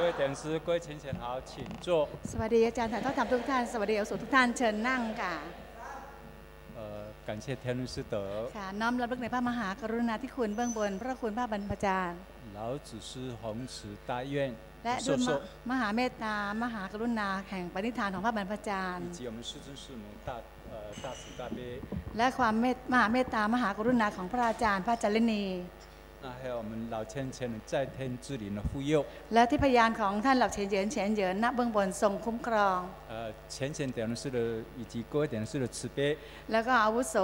各位讲师、各位浅浅好，请坐。 สวัสดีอาจารย์ถ่ายทอดธรรมทุกท่าน สวัสดีเอาสุทุกท่านเชิญนั่งค่ะ 呃，感谢天伦师德， ค่ะ น้อมรำลึกในพระมหากรุณาธิคุณเบื้องบน พระคุณพระบรรพจารย์ 老子师弘慈大愿 และด้ 授 วยม 受， มหาเมตตามหากรุณาแห่งปณิธานของพระบรรพจารย์ 以及我们师尊师母大呃大慈大悲， และความเมตมหาเมตตามหากรุณาของพระอาจารย์พระจารินี 那还有我们老千千人在天之灵的护佑， และที่พยานของท่านเหลับเฉียนเหยินเฉียนเหยินณเบื้องบนทรงคุ้มครอง 呃，浅浅点的师的以及各位点师的慈悲， แล้วก็อาวุโส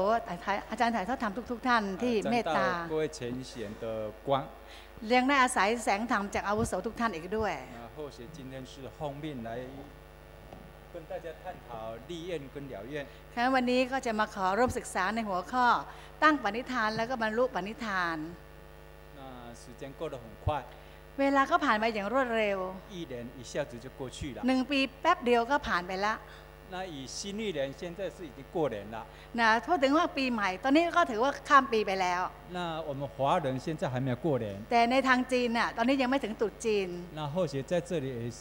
ถ่ายอาจารย์ถ่ายทอดธรรมทุก ๆ ท่านที่ 呃 เม 沾 ตตา 到各位浅显的光。 เลี้ยงได้อาศัยแสงธรรมจากอาวุโสทุกท่านอีกด้วย 那或许今天是后面来跟大家探讨立愿跟了愿。 ฉะนั้นวันนี้ก็จะมาขอร่วมศึกษาในหัวข้อ ตั้งปณิธานแล้วก็บรรลุปณิธาน 那 时间过得很快， เวลาก็ผ่านไปอย่างรวดเร็ว 一年一下子就过去了。 หนึ่งปีแป๊บเดียวก็ผ่านไปละ 那以新历年现在是已经过年了， นะพูดถึงว่าปีใหม่ ตอนนี้ก็ถือว่าข้ามปีไปแล้ว 那我们华人现在还没有过年。 แต่ในทางจีนน่ะตอนนี้ยังไม่ถึงตรุษจีน 那或许在这里也是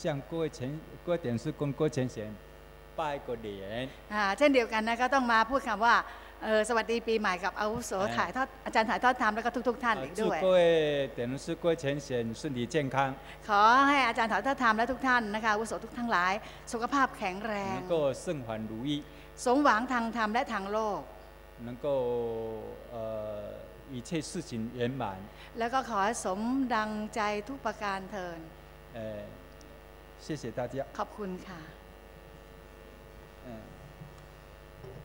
向各位前各位点师跟各位前贤拜个年， อ่าเช่นเดียวกันนะก็ต้องมาพูดคำว่า เออสวัสดีปีใหม่กับอาวุโส เออ ถ่ายทอดอาจารย์ถ่ายทอดธรรมแล้วก็ทุก ๆ ท่าน 呃 อีก 祝 ด้วย 各位点师各位前贤身体健康， ขอให้อาจารย์ถ่ายทอดธรรมและทุกท่านนะคะอาวุโสทุกทั้งหลาย สุขภาพแข็งแรง 能够顺环如意， สมหวังทางธรรมและทางโลก 能够呃一切事情圆满。 แล้วก็ขอให้สมดังใจทุกประการเทิน 呃，谢谢大家。 ขอบคุณค่ะ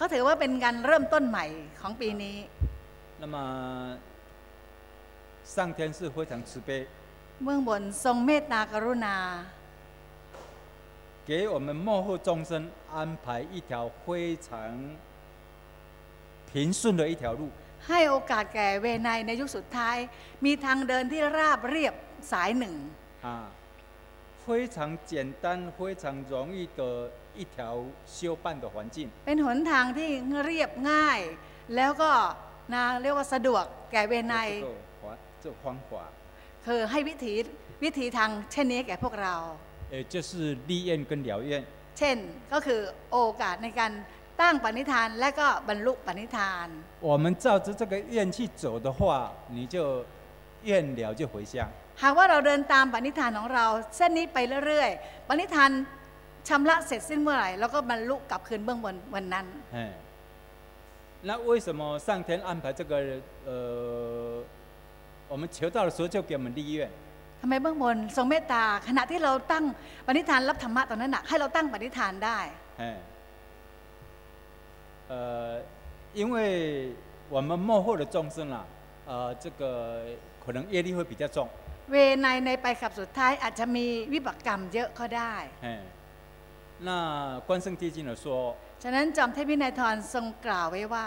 ก็ถือว่าเป็นการเริ่มต้นใหม่ของปีนี้ 那么上天是非常慈悲， เบื้องบนทรงเมตตากรุณา 给我们幕后众生安排一条非常平顺的一条路。 ให้โอกาสแก่เวไนในยุคสุดท้าย มีทางเดินที่ราบเรียบสายหนึ่ง 啊， 非常简单、非常容易的一条修办的环境。 เป็นหนทางที่เรียบง่าย แล้วก็นะเรียกว่าสะดวกแก่เวไน 这个法，这个方法， คือให้วิถีวิถีทางเช่นนี้แก่พวกเรา 也就是立愿跟了愿。 เช่นก็คือโอกาสในการตั้งปณิธานและก็บรรลุปณิธาน 我们照着这个愿去走的话，你就愿了就回向。 หากว่าเราเดินตามปณิธานของเรา เส้นนี้ไปเรื่อยๆ ปณิธานชำระเสร็จสิ้นเมื่อไหร่เราก็บรรลุกลับคืนเบื้องบนวันนั้น 哎，那为什么上天安排这个呃，我们求到的时候就给我们立愿？ ทำไมเบื้องบนทรงเมตตา ขณะที่เราตั้งปณิธานรับธรรมะตอนนั้นนะให้เราตั้งปณิธานได้ 哎，呃，因为我们幕后的众生啦，呃，这个可能业力会比较重， เวไนในไปขับสุดท้ายอาจจะมีวิบากกรรมเยอะก็ได้ 哎，那关圣帝君有说， ฉะนั้นจอมเทพวินัยทรทรงกล่าวไว้ว่า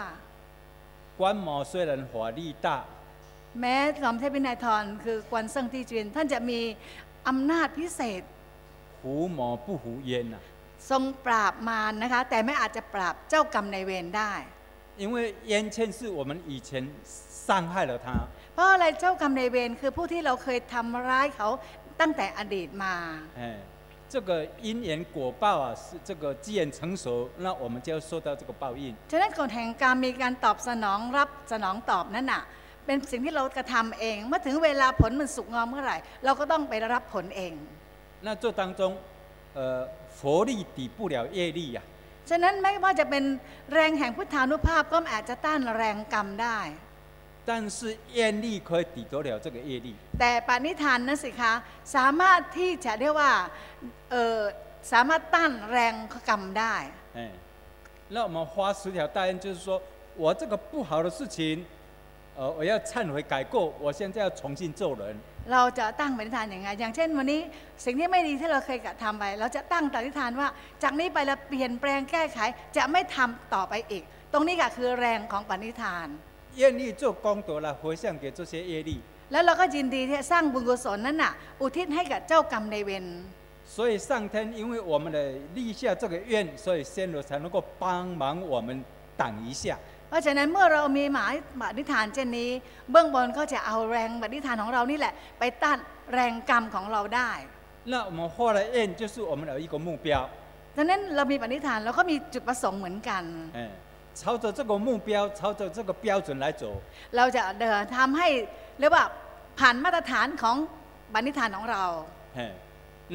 观摩虽然法力大， แม้จอมเทพวินัยทรคือกวนเซิงที่จีนท่านจะมีอำนาจพิเศษ 伏魔不伏冤呐、 ทรงปราบมารนะคะ แต่ไม่อาจจะปราบเจ้ากรรมในายเวรได้ 因为冤欠是我们以前伤害了他， เพราะอะไรเจ้ากรรมในายเวรคือผู้ที่เราเคยทำร้ายเขาตั้งแต่อดีตมา 哎，这个因缘果报啊，是这个既然成熟，那我们就要受到这个报应。 ฉะนั้นกฎแห่งกรรมมีการตอบสนองรับสนองตอบนั่นน่ะ เป็นสิ่งที่เรากระทำเอง เมื่อถึงเวลาผลมันสุกงอมเมื่อไหร่ เราก็ต้องไปรับผลเอง 那这当中，呃，佛力抵不了业力呀、 ฉะนั้นไม่ว่าจะเป็นแรงแห่งพุทธานุภาพก็อาจจะต้านแรงกรรมได้ 但是业力可以抵得了这个业力。 แต่ปณิธานนั้นสิคะสามารถที่จะเรียกว่าเออสามารถต้านแรงกรรมได้ 哎，那我们花十条大愿，就是说我这个不好的事情， 呃，我要忏悔改过，我现在要重新做人。 เราจะตั้งปณิธานอย่างไง อย่างเช่นวันนี้สิ่งที่ไม่ดีที่เราเคยกระทำไป เราจะตั้งปณิธานว่า จากนี้ไปเราเปลี่ยนแปลงแก้ไข จะไม่ทำต่อไปอีก ตรงนี้ก็คือแรงของปณิธาน 愿意做功德来回向给这些业力， แล้วเราก็ยินดีที่จะสร้างบุญกุศลนั้นน่ะ อุทิศให้กับเจ้ากรรมในายเวร 所以上天因为我们的立下这个愿，所以仙罗才能够帮忙我们挡一下。 เพราะฉะนั้นเมื่อเรามีหมายปณิธานเช่นนี้ เบื้องบนก็จะเอาแรงปณิธานของเรานี่แหละ ไปต้านแรงกรรมของเราได้ 那我们画的愿就是我们的一个目标， ดังนั้นเรามีปณิธานเราก็มีจุดประสงค์เหมือนกัน 哎， 朝着这个目标，朝着这个标准来走， เราจะเดินทำให้เรียกว่าผ่านมาตรฐานของปณิธานของเรา 哎，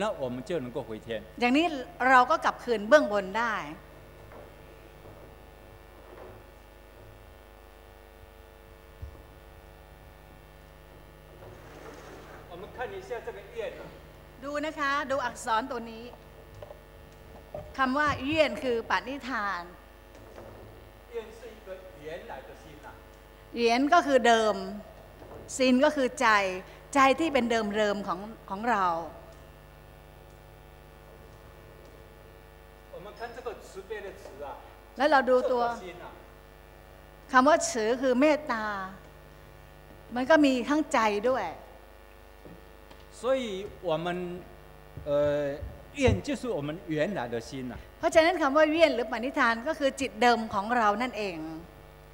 那我们就能够回天。 อย่างนี้เราก็กลับคืนเบื้องบนได้ 我们看一下这个愿， ดูนะคะ ดูอักษรตัวนี้คำว่าเยี่ยนคือปณิธาน เหรียญก็คือเดิมซินก็คือใจ ใจที่เป็นเดิมเริมของของเรา 我们看这个慈悲的慈啊， แล้วเราดูตัว 这个心啊， คำว่าฉือคือเมตตา มันก็มีทั้งใจด้วย 所以我们呃愿就是我们原来的心呐、 เพราะฉะนั้นคำว่าเวียนหรือปณิธานก็คือจิตเดิมของเรานั่นเอง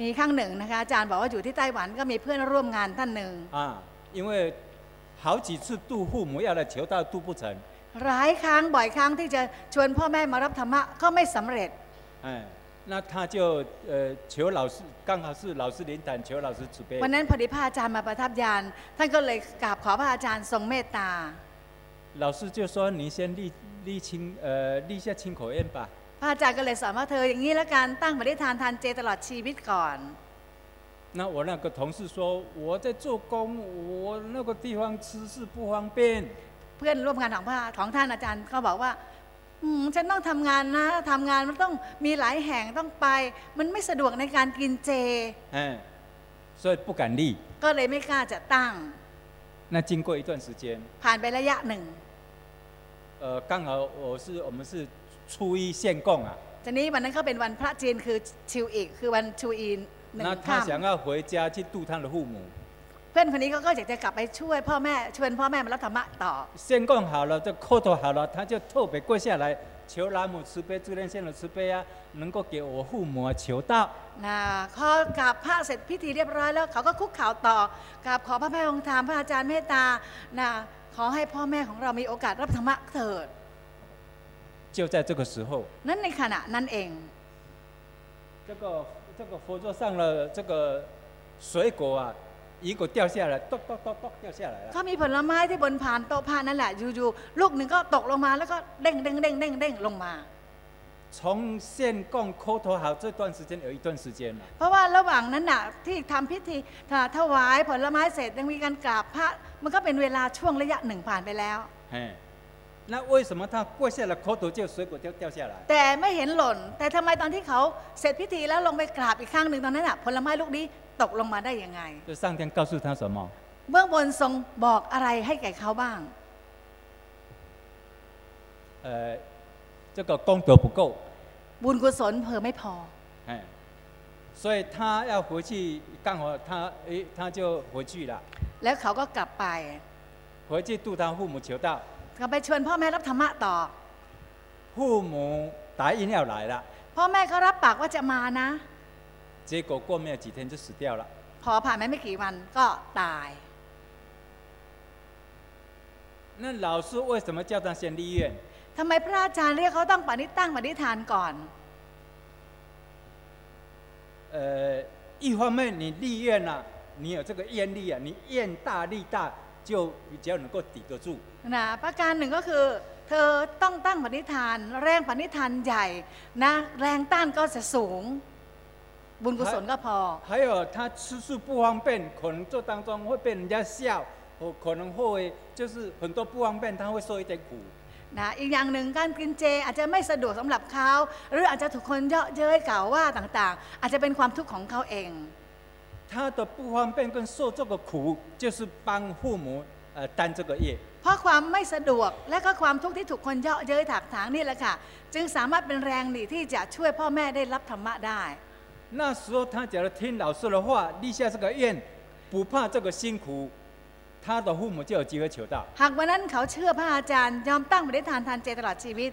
มีครั้งหนึ่งนะคะอาจารย์บอกว่าอยู่ที่ไต้หวันก็มีเพื่อนร่วมงานท่านหนึ่ง 啊，因为好几次度父母要来求道度不成， หลายครั้งบ่อยครั้งที่จะชวนพ่อแม่มารับธรรมะก็ไม่สำเร็จ 哎，那他就呃求老师，刚好是老师灵坛求老师慈悲 วัน，นั้นพอดีพระอาจารย์มาประทับยาน ท่านก็เลยกราบขอพระอาจารย์ทรงเมตตา 老师就说你先立立清呃立下清口愿吧。 พระอาจารย์ก็เลยสอนว่าเธออย่างนี้แล้วกันตั้งปณิธานทานเจตลอดชีวิตก่อน 那我那个同事说我在做工，我那个地方吃是不方便。 เพื่อนร่วมงานของพระของท่านอาจารย์ก็บอกว่าอืมฉันต้องทำงานนะทำงานมันต้องมีหลายแห่งต้องไป มันไม่สะดวกในการกินเจ 哎，所以不敢立。 ก็เลยไม่กล้าจะตั้ง 那经过一段时间， ผ่านไประยะหนึ่ง 呃，刚好我是我们是 初一献供啊， ทีนี้วันนั้นก็เป็นวันพระจีนคือชิวอีกคือวันชูอีนหนึ่ง 那 ข้า 他 ม 想要回家去度他的父母， เพื่อนคนนี้เขาก็อยากจะกลับไปช่วยพ่อแม่ชวนพ่อแม่มารับธรรมะต่อ 献供好了，这口头好了，他就特别跪下来求南无慈悲诸天线的慈悲啊，能够给我父母啊求道。 นะพอกราบพระเสร็จพิธีเรียบร้อยแล้วเขาก็คุกเข่าต่อกราบขอพระแม่องค์ธรรมพระอาจารย์เมตตานะขอให้พ่อแม่ของเรามีโอกาสรับธรรมะเถิด 就在这个时候， นั่นในขณะนั้นเอง 这个这个佛桌上的这个水果啊，一个掉下来，咚咚咚咚掉下来了。 เขามีผลไม้ที่บนพานโต๊ะผ้านั่นแหละอยู่ๆลูกหนึ่งก็ตกลงมาแล้วก็เด้งเด้งเด้งเด้งเด้งลงมา 从献供口头好这段时间有一段时间了， เพราะว่าระหว่างนั้นน่ะที่ทำพิธีถวายผลไม้เสร็จยังมีการกราบพระ มันก็เป็นเวลาช่วงระยะหนึ่งผ่านไปแล้ว 哎， 那为什么他跪下来口头就水果就掉下来？ แต่ไม่เห็นหล่น แต่ทำไมตอนที่เขาเสร็จพิธีแล้วลงไปกราบอีกครั้งหนึ่งตอนนั้นน่ะผลไม้ลูกนี้ตกลงมาได้ยังไง 就上天告诉他什么？ เบื้องบนทรงบอกอะไรให้แก่เขาบ้าง 呃，这个功德不够， บุญกุศลเพอไม่พอ 哎，所以他要回去，刚好他诶他就回去了， แล้วเขาก็กลับไป 回去度他父母求道， กลับไปชวนพ่อแม่รับธรรมะต่อ 父母答应要来了， พ่อแม่ก็รับปากว่าจะมานะ 结果过没有几天就死掉了。 พอผ่านไปไม่กี่วันก็ตาย 那老师为什么叫他先立愿？ ทำไมพระอาจารย์เรียกเขาต้องปณิตั้งปณิธานก่อน 呃，一方面你立愿啊，你有这个愿力啊，你愿大力大， 就比较能够抵得住。 นะประการหนึ่งก็คือ เธอต้องตั้งปณิธาน แรงปณิธานใหญ่นะแรงต้านก็จะสูง บุญกุศลก็พอ 还有他吃素不方便，可能做当中会被人家笑，或可能会就是很多不方便，他会受一点苦。 นะอีกอย่างหนึ่งการกินเจอาจจะไม่สะดวกสำหรับเขา หรืออาจจะถูกคนเยาะเย้ยกล่าวว่าต่างๆ อาจจะเป็นความทุกข์ของเขาเอง 他的不方便跟受这个苦，就是帮父母呃担这个业。 เพราะความไม่สะดวกและก็ความทุกข์ที่ถูกคนเยาะเย้ยถากถางนี่แหละค่ะ จึงสามารถเป็นแรงหนีที่จะช่วยพ่อแม่ได้รับธรรมะได้ 那时候他假如听老师的话，立下这个愿，不怕这个辛苦，他的父母就有机会求到。 หากวันนั้นเขาเชื่อพระอาจารย์ ยอมตั้งปณิธานทานเจตลอดชีวิต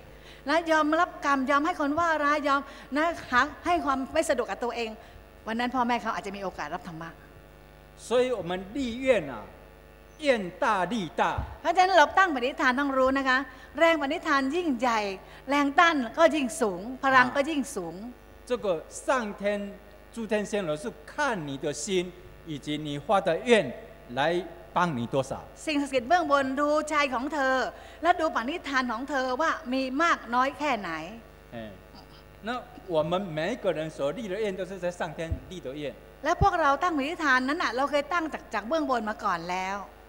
และยอมรับกรรมยอมให้คนว่าร้ายยอมนะหาให้ความไม่สะดวกกับตัวเอง วันนั้นพ่อแม่เขาอาจจะมีโอกาสรับธรรมะ 所以我们立愿啊， 愿大利大。 เพราะฉะนั้นเราตั้งปณิธานต้องรู้นะคะ แรงปณิธานยิ่งใหญ่ แรงต้านก็ยิ่งสูง พลังก็ยิ่งสูง 这个上天诸天仙罗是看你的心以及你发的愿来帮你多少。 สิ่งศักดิ์สิทธิ์เบื้องบนดูใจของเธอ และดูปณิธานของเธอว่ามีมากน้อยแค่ไหน 哎，那我们每一个人所立的愿都是在上天立的愿， และพวกเราตั้งปณิธานนั้นน่ะเราเคยตั้งจากจากเบื้องบนมาก่อนแล้ว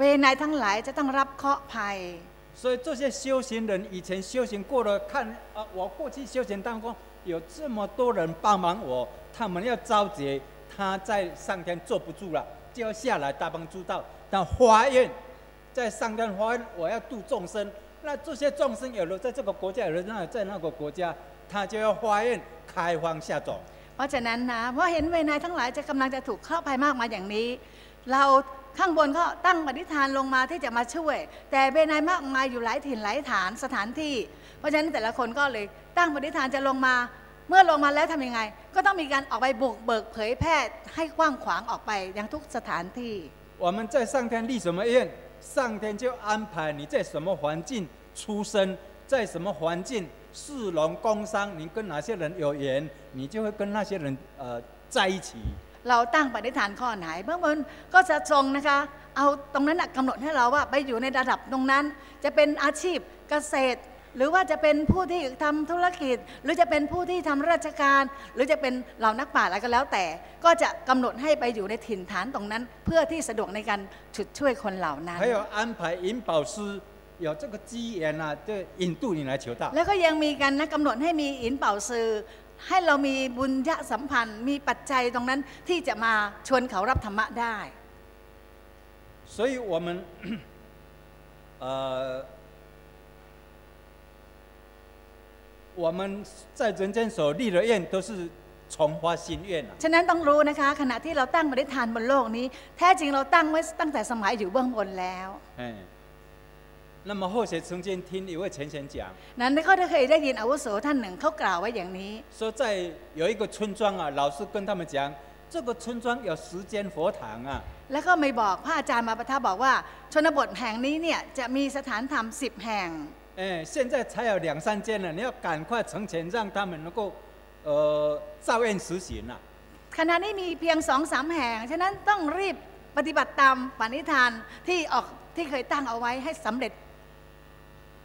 เวไนยทั้งหลายจะต้องรับเคราะห์ภัย 所以这些修行人以前修行过了，看啊，我过去修行当中有这么多人帮忙我，他们要招劫，他在上天坐不住了，就要下来大帮助道。但发愿，在上天发愿，我要度众生。那这些众生有的在这个国家，有的那在那个国家，他就要发愿开荒下种。 เพราะฉะนั้นนะเพราะเห็นเวไนยทั้งหลายจะกำลังจะถูกเคราะห์ภัยมากมายอย่างนี้ เรา ข้างบนก็ตั้งปฏิฐานลงมาที่จะมาช่วย แต่เวไนยมากมายอยู่หลายถิ่นหลายฐานสถานที่ เพราะฉะนั้นแต่ละคนก็เลยตั้งปฏิฐานจะลงมา เมื่อลงมาแล้วทำยังไง ก็ต้องมีการออกไปบุกเบิกเผยแพร่ให้กว้างขวางออกไปยังทุกสถานที่ 我们在上天立什么愿，上天就安排你在什么环境出生，在什么环境市农工商，你跟哪些人有缘，你就会跟那些人呃在一起。 เราตั้งปณิธานข้อไหนเบื้องบนก็จะทรงนะคะ เอาตรงนั้นนะกำหนดให้เราว่าไปอยู่ในระดับตรงนั้น จะเป็นอาชีพเกษตร หรือว่าจะเป็นผู้ที่ทำธุรกิจ หรือจะเป็นผู้ที่ทำราชการ หรือจะเป็นเหล่านักป่าชญ์อะไรก็แล้วแต่ ก็จะกำหนดให้ไปอยู่ในถิ่นฐานตรงนั้น เพื่อที่สะดวกในการฉุดช่วยคนเหล่านั้น 还有安排引导师有这个机缘啊，就引渡你来求道。 แล้วก็ยังมีกันนะกำหนดให้มีอินเป่าซือ ให้เรามีบุญยะสัมพันธ์ มีปัจจัยตรงนั้นที่จะมาชวนเขารับธรรมะได้ 所以我们呃，我们在人间所立的愿都是重发心愿啊。 ฉะนั้นต้องรู้นะคะ ขณะที่เราตั้งปณิธานบนโลกนี้ แท้จริงเราตั้งไว้ตั้งแต่สมัยอยู่เบื้องบนแล้ว 哎， 那么后学曾经听一位前贤讲， นั้นเขาได้เคยได้ยินอาวุโสท่านหนึ่งเขากล่าวไว้อย่างนี้ 说在有一个村庄啊，老师跟他们讲，这个村庄有十间佛堂啊， แล้วก็ไม่บอกพระอาจารย์มาประทับบอกว่า ชนบทแห่งนี้เนี่ยจะมีสถานธรรมสิบแห่ง 哎，现在才有两三间了，你要赶快成全，让他们能够呃照愿实行啊。 ขณะนี้มีเพียงสองสามแห่ง ฉะนั้นต้องรีบปฏิบัติตามปณิธานที่ออกที่เคยตั้งเอาไว้ให้สำเร็จ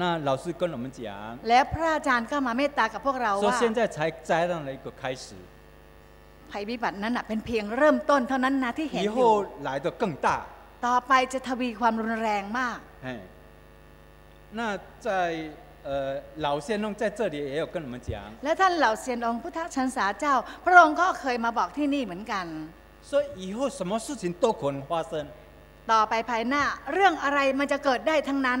那老师跟我们讲， และพระอาจารย์ก็มาเมตตากับพวกเรา 说 ว่า 现在才栽上了一个开始， ภัยพิบัตินั้นนะเป็นเพียงเริ่มต้นเท่านั้นนะที่เห็น 以 อยู่ 后来的更大。 ต่อไปจะทวีความรุนแรงมาก 哎，那在 呃，老先生在这里也有跟我们讲， และท่านเหล่าเซียนองค์พุทธชันษาเจ้า พระองค์ก็เคยมาบอกที่นี่เหมือนกัน 说以后什么事情都可能发生， ต่อไปภายหน้าเรื่องอะไรมันจะเกิดได้ทั้งนั้น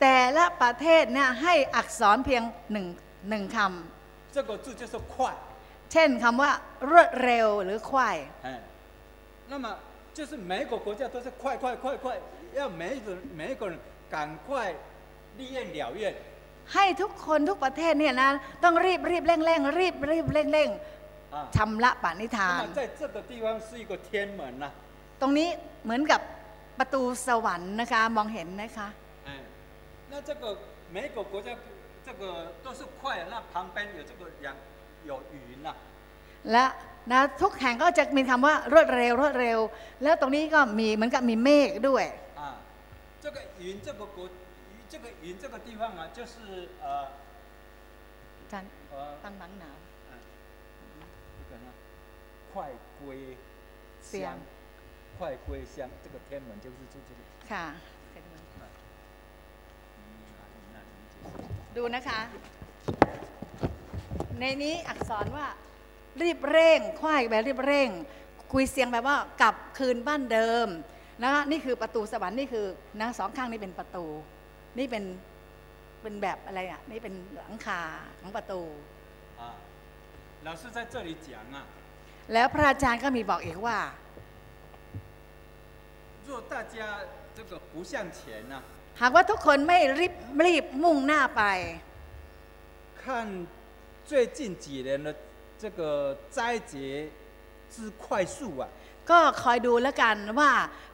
แต่ละประเทศเนี่ยให้อักษรเพียงหนึ่งหนึ่งค 这个字就是快， ำเช่นคำว่ารวดเร็วหรือควาย 哎，那么就是每一个国家都是快快快快，要每一个人每一个人赶快立愿了愿， ให้ทุกคนทุกประเทศเนี่ยนะต้องรีบรีบเร่งเร่งรีบรีบเร่งเร่ง 啊， ชำระปณิธา 那 น 么在这个地方是一个天门呐、 ตรงนี้เหมือนกับประตูสวรรค์นะคะมองเห็นนะคะ 哎， 那这个每一个国家这个都是快，那旁边有这个阳有云呐、 และนะทุกแห่งก็จะมีคำว่ารวดเร็วรวดเร็ว แล้วตรงนี้ก็มีเหมือนกับมีเมฆด้วย 啊，这个云这个国这个云这个地方啊，就是呃 อาจารย์ 呃 ตั้งหนังหนาว 这个呢，快归 เสียง 乡，快归乡，这个天门就是这这个。 ค่ะ ดูนะคะ ในนี้อักษรว่า รีบเร่ง ควายแบบรีบเร่ง คุยเสียงแบบว่ากลับคืนบ้านเดิมนะคะนี่คือประตูสวรรค์นี่คือนะสองข้างนี่เป็นประตู นี่เป็นเป็นแบบอะไรอ่ะนี่เป็นหลังคาของประตู 啊，老师在这里讲啊， แล้วพระอาจารย์ก็มีบอกอีกว่า 若大家这个不向前呐、 หากว่าทุกคนไม่รีบรีบมุ่งหน้าไป 看最近几年的这个灾劫之快速啊， ก็คอยดูแล้วกันว่า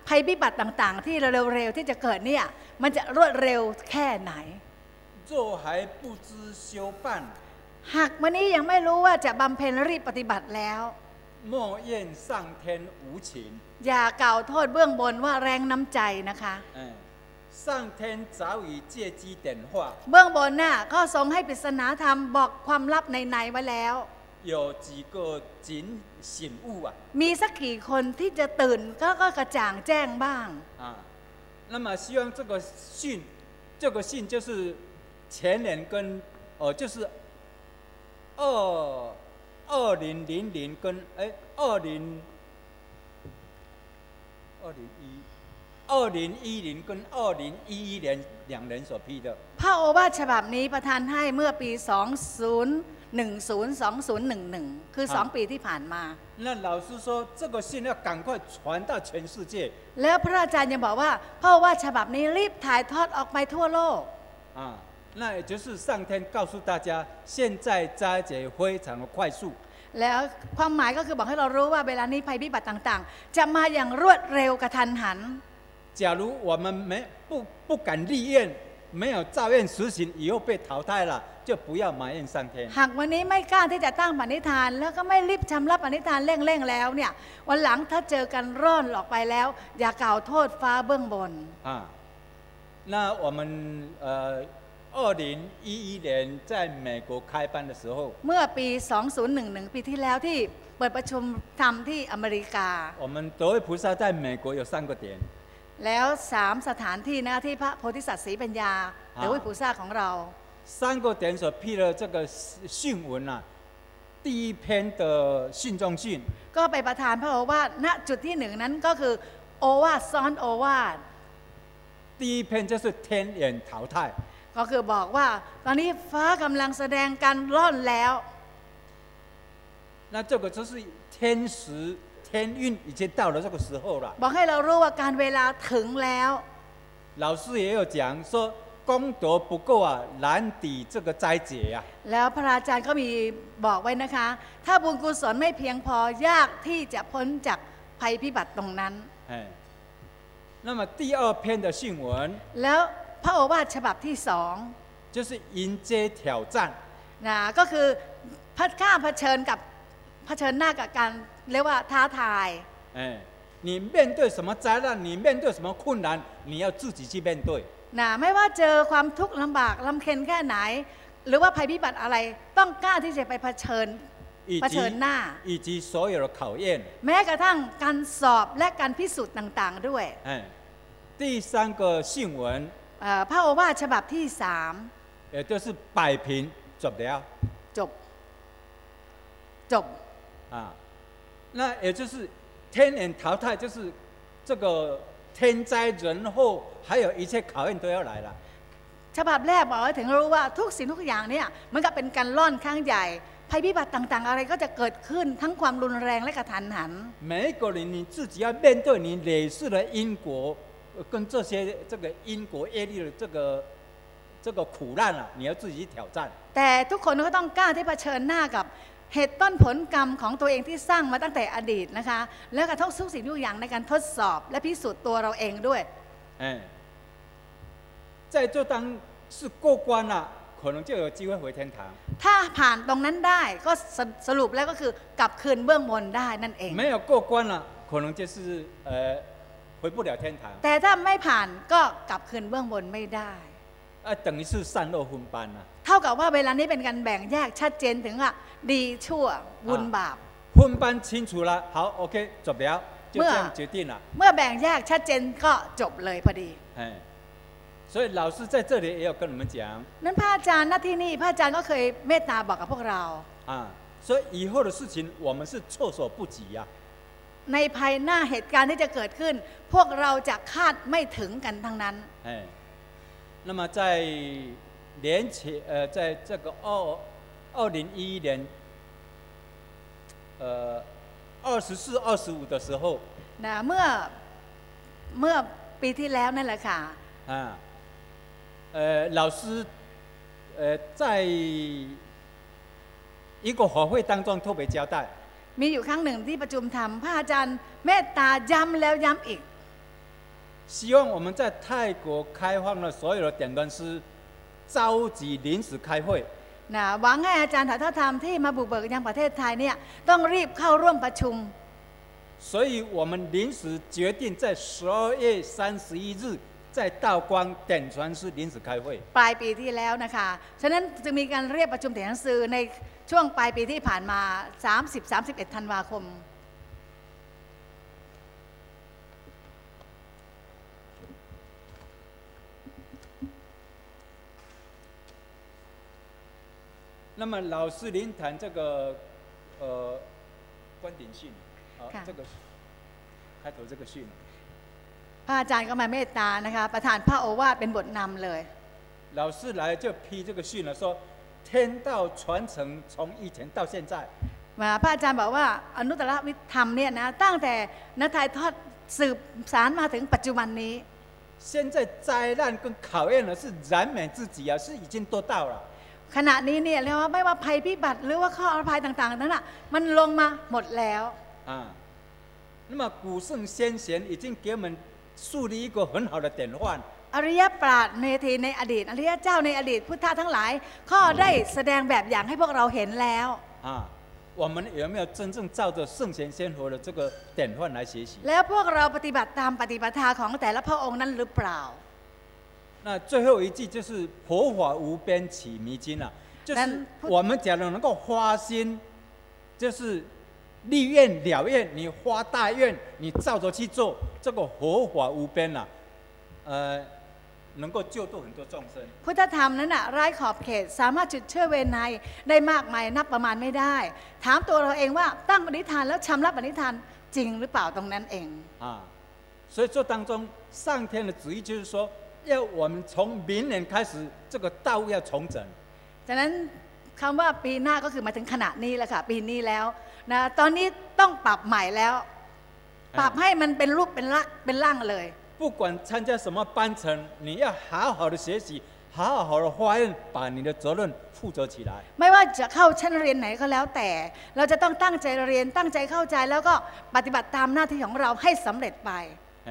ภัยพิบัติต่างๆ ที่เร็วๆที่จะเกิดเนี่ยมันจะรวดเร็วแค่ไหน 若还不知修办， หากวันนี้ยังไม่รู้ว่าจะบำเพ็ญรีบปฏิบัติแล้ว 莫怨上天无情。 อย่ากล่าวโทษเบื้องบนว่าแรงน้ำใจนะคะ 哎， 上天早已借机点化， เบื้องบนน่ะก็ทรงให้ปริศนาธรรมบอกความลับในในๆไว้แล้ว 有几个警醒悟啊 มีสักกี่คนที่จะตื่นก็ก็กระจ่างแจ้งบ้าง 啊，那么希望这个信，这个信就是前年跟呃就是二二零零零跟哎二零二零一 二零一零跟二零一一年两人所批的。 พระโอวาทฉบับนี้ประทานให้เมื่อปี 2010 2011 คือ 2 ปีที่ผ่านมา 那老师说，这个信要赶快传到全世界 แล้วพระอาจารย์ยังบอกว่าพระโอวาทฉบับนี้รีบถ่ายทอดออกไปทั่วโลก 啊，那也就是上天告诉大家，现在灾劫非常的快速。 แล้วความหมายก็คือบอกให้เรารู้ว่าเวลานี้ภัยพิบัติต่างๆ จะมาอย่างรวดเร็วกระทันหัน 假如我们没不不敢立愿，没有照愿实行，以后被淘汰了，就不要埋怨上天。 หากวันนี้ไม่กล้าที่จะตั้งปณิธาน แล้วก็ไม่รีบชำระปณิธานเร่งๆแล้วเนี่ยวันหลังถ้าเจอกันร่อนออกไปแล้ว อย่ากล่าวโทษฟ้าเบื้องบน 啊，那我们呃，二零一一年在美国开班的时候， เมื่อปี 2011 ปีที่แล้วที่เปิดประชุมธรรมที่อเมริกา 我们德惠菩萨在美国有三个点， แล้วสามสถานที่นะที่พระโพธิสัตว์ศรีปัญญาหรือวิปุซ่าของเรา 三个点所批的这个信文啊，第一篇的信中信， ก็ไปประทานพระโอวาทณจุดที่หนึ่งนั้นก็คือโอวาทซ้อนโอวาท 第一篇就是天眼淘汰。 ก็คือบอกว่า ตอนนี้ฟ้ากำลังแสดงการร่อนแล้ว 那这个就是天时 天运已经到了这个时候了。 บอกให้เรารู้ว่าการเวลาถึงแล้ว 老师也有讲说，功德不够啊，难抵这个灾劫啊。 แล้วพระอาจารย์ก็มีบอกไว้นะคะ ถ้าบุญกุศลไม่เพียงพอยากที่จะพ้นจากภัยพิบัติตรงนั้น 哎，那么第二篇的信文， แล้วพระโอวาทฉบับที่สอง 第 就是迎接挑战。 นะก็คือพัดข้ามเผชิญกับ เผชิญหน้ากับการเรียกว่าท้าทาย 哎，你面对什么灾难，你面对什么困难，你要自己去面对。 นะไม่ว่าเจอความทุกข์ลำบากลำเค็ญแค่ไหน หรือว่าภัยพิบัติอะไร ต้องกล้าที่จะไปเผชิญ 以 เผชิญ 及 หน้า 以及所有的考验， แม้กระทั่งการสอบและการพิสูจน์ต่างๆ ด้วย 哎，第三个新闻， เอ่อพระโอวาทฉบับที่สาม 也就是摆平จบแล้ว จบ จบ 啊，那也就是天然淘汰，就是这个天灾人祸，还有一切考验都要来了。 ฉบับแรกบอกให้ถึงรู้ว่าทุกสิ่งทุกอย่างเนี่ยมันก็เป็นการล่อนครั้งใหญ่ ภัยพิบัติต่างๆ อะไรก็จะเกิดขึ้นทั้งความรุนแรงและกระทันหัน 每一个人你自己要面对你累世的因果，呃跟这些这个因果业力的这个这个苦难啊，你要自己去挑战。 แต่ทุกคนก็ต้องกล้าที่เผชิญหน้ากับ เหตุต้นผลกรรมของตัวเองที่สร้างมาตั้งแต่อดีตนะคะ แล้วก็ทุกสิ่งทุกอย่างในการทดสอบ และพิสูจน์ตัวเราเองด้วย 哎，在这当是过关了、可能就有机会回天堂； ถ้าผ่านตรงนั้นได้ก็สสรุปแล้วก็คือกลับคืนเบื้องบนได้นั่นเอง 没有过关了、可能就是呃回不了天堂。 แต่ถ้าไม่ผ่านก็กลับคืนเบื้องบนไม่ได้ 啊，等于是善恶分班了、 เท่ากับว่าเวลานี้เป็นการแบ่งแยกชัดเจนถึงว่าดีชั่วบุญบาป 分班清楚了，好，OK，走了，就没有这样决定了。 เมื่อแบ่งแยกชัดเจนก็จบเลยพอดี 哎，所以老师在这里也要跟你们讲 นั้นพระอาจารย์หน้าที่นี่พระอาจารย์ก็เคยเมตตาบอกกับพวกเรา 啊，所以以后的事情我们是措手不及呀、 ในภายหน้าเหตุการณ์ที่จะเกิดขึ้น พวกเราจะคาดไม่ถึงกันทั้งนั้น 哎， 那么在年前，呃，在这个二二零一一年，呃，二十四、二十五的时候， นะเมื่อเมื่อปีที่แล้วนั่นแหละค่ะ 啊，呃，老师，呃，在一个法会当中特别交代， มีอยู่ครั้งหนึ่งที่ประชุมธรรมพระอาจารย์เมตตาย้ำแล้วย้ำอีก 希望我们在泰国开放的所有的点端师召集临时开会， นะหวังให้อาจารย์ถ่ายทอดธรรมที่มาบุกเบิกยังประเทศไทยเนี่ยต้องรีบเข้าร่วมประชุม 所以我们临时决定在十二月三十一日在道光点传师临时开会。 ปลายปีที่แล้วนะคะ ฉะนั้นจึงมีการเรียกประชุมเถียงหนังสือในช่วงปลายปีที่ผ่านมา 30-31 ธันวาคม 那么老师您谈这个呃观点训啊看，这个开头这个训， พระอาจารย์ก็มาเมตตานะคะ ประธานพระโอวาทเป็นบทนำเลย 老师来就批这个训了，说天道传承从以前到现在， มาพระอาจารย์บอกว่าอนุตตรวิธรรมเนี่ยนะตั้งแต่นักถ่ายทอดสืบสารมาถึงปัจจุบันนี้ 现在灾难跟考验呢是燃眉之急啊，是已经都到了。 ขณะนี้เนี่ยเรียกว่าไม่ว่าภัยพิบัติหรือว่าข้ออภัยต่างๆนั้นน่ะมันลงมาหมดแล้ว 啊，那么古圣先贤已经给我们树立一个很好的典范， อริยปราชญ์เมธีในอดีต อริยเจ้าในอดีต พุทธะทั้งหลาย ข้อได้แสดงแบบอย่างให้พวกเราเห็นแล้ว 啊，我们有没有真正照着圣贤先佛的这个典范来学习？ แล้วพวกเราปฏิบัติตามปฏิปทาของแต่ละพระองค์นั้นหรือเปล่า 那最后一句就是“佛法无边起迷津”啊，就是但不我们假如能够发心，就是立愿了愿，你发大愿，你照着去做，这个佛法无边啊，呃，能够救度很多众生。 พุทธธรรมนั้นน่ะไร้ขอบเขต สามารถจุดเชื่อเวรในได้มากมายนับประมาณไม่ได้ ถามตัวเราเองว่าตั้งปณิธานแล้วชำระปณิธานจริงหรือเปล่าตรงนั้นเอง 啊，所以这当中上天的旨意就是说， 要我们从明年开始，这个道务要重整。 ฉะนั้นคำว่าปีหน้าก็คือหมายถึงขณะนี้แหละค่ะ ปีนี้แล้วนะตอนนี้ต้องปรับใหม่แล้ว ปรับให้มันเป็นรูปเป็นลักษณ์เป็นร่างเลย 不管参加什么班程，你要好好的学习，好好的发愿，把你的责任负责起来。 ไม่ว่าจะเข้าชั้นเรียนไหนก็แล้วแต่ เราจะต้องตั้งใจเรียนตั้งใจเข้าใจ แล้วก็ปฏิบัติตามหน้าที่ของเราให้สำเร็จไป 哎，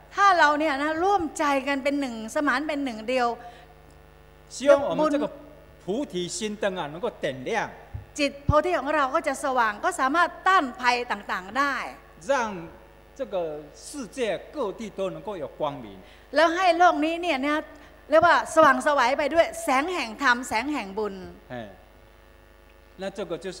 ถ้าเราเนี่ยนะร่วมใจกันเป็นหนึ่งสมานเป็นหนึ่งเดียว 希望我们这个菩提心灯啊，能够点亮， จิตโพธิของเราก็จะสว่างก็สามารถต้านภัยต่างๆได้ 让这个世界各地都能够有光明。 แล้วให้โลกนี้เนี่ยนะเรียกว่าสว่างไสวัยไปด้วยแสงแห่งธรรมแสงแห่งบุญ 哎，那这个就是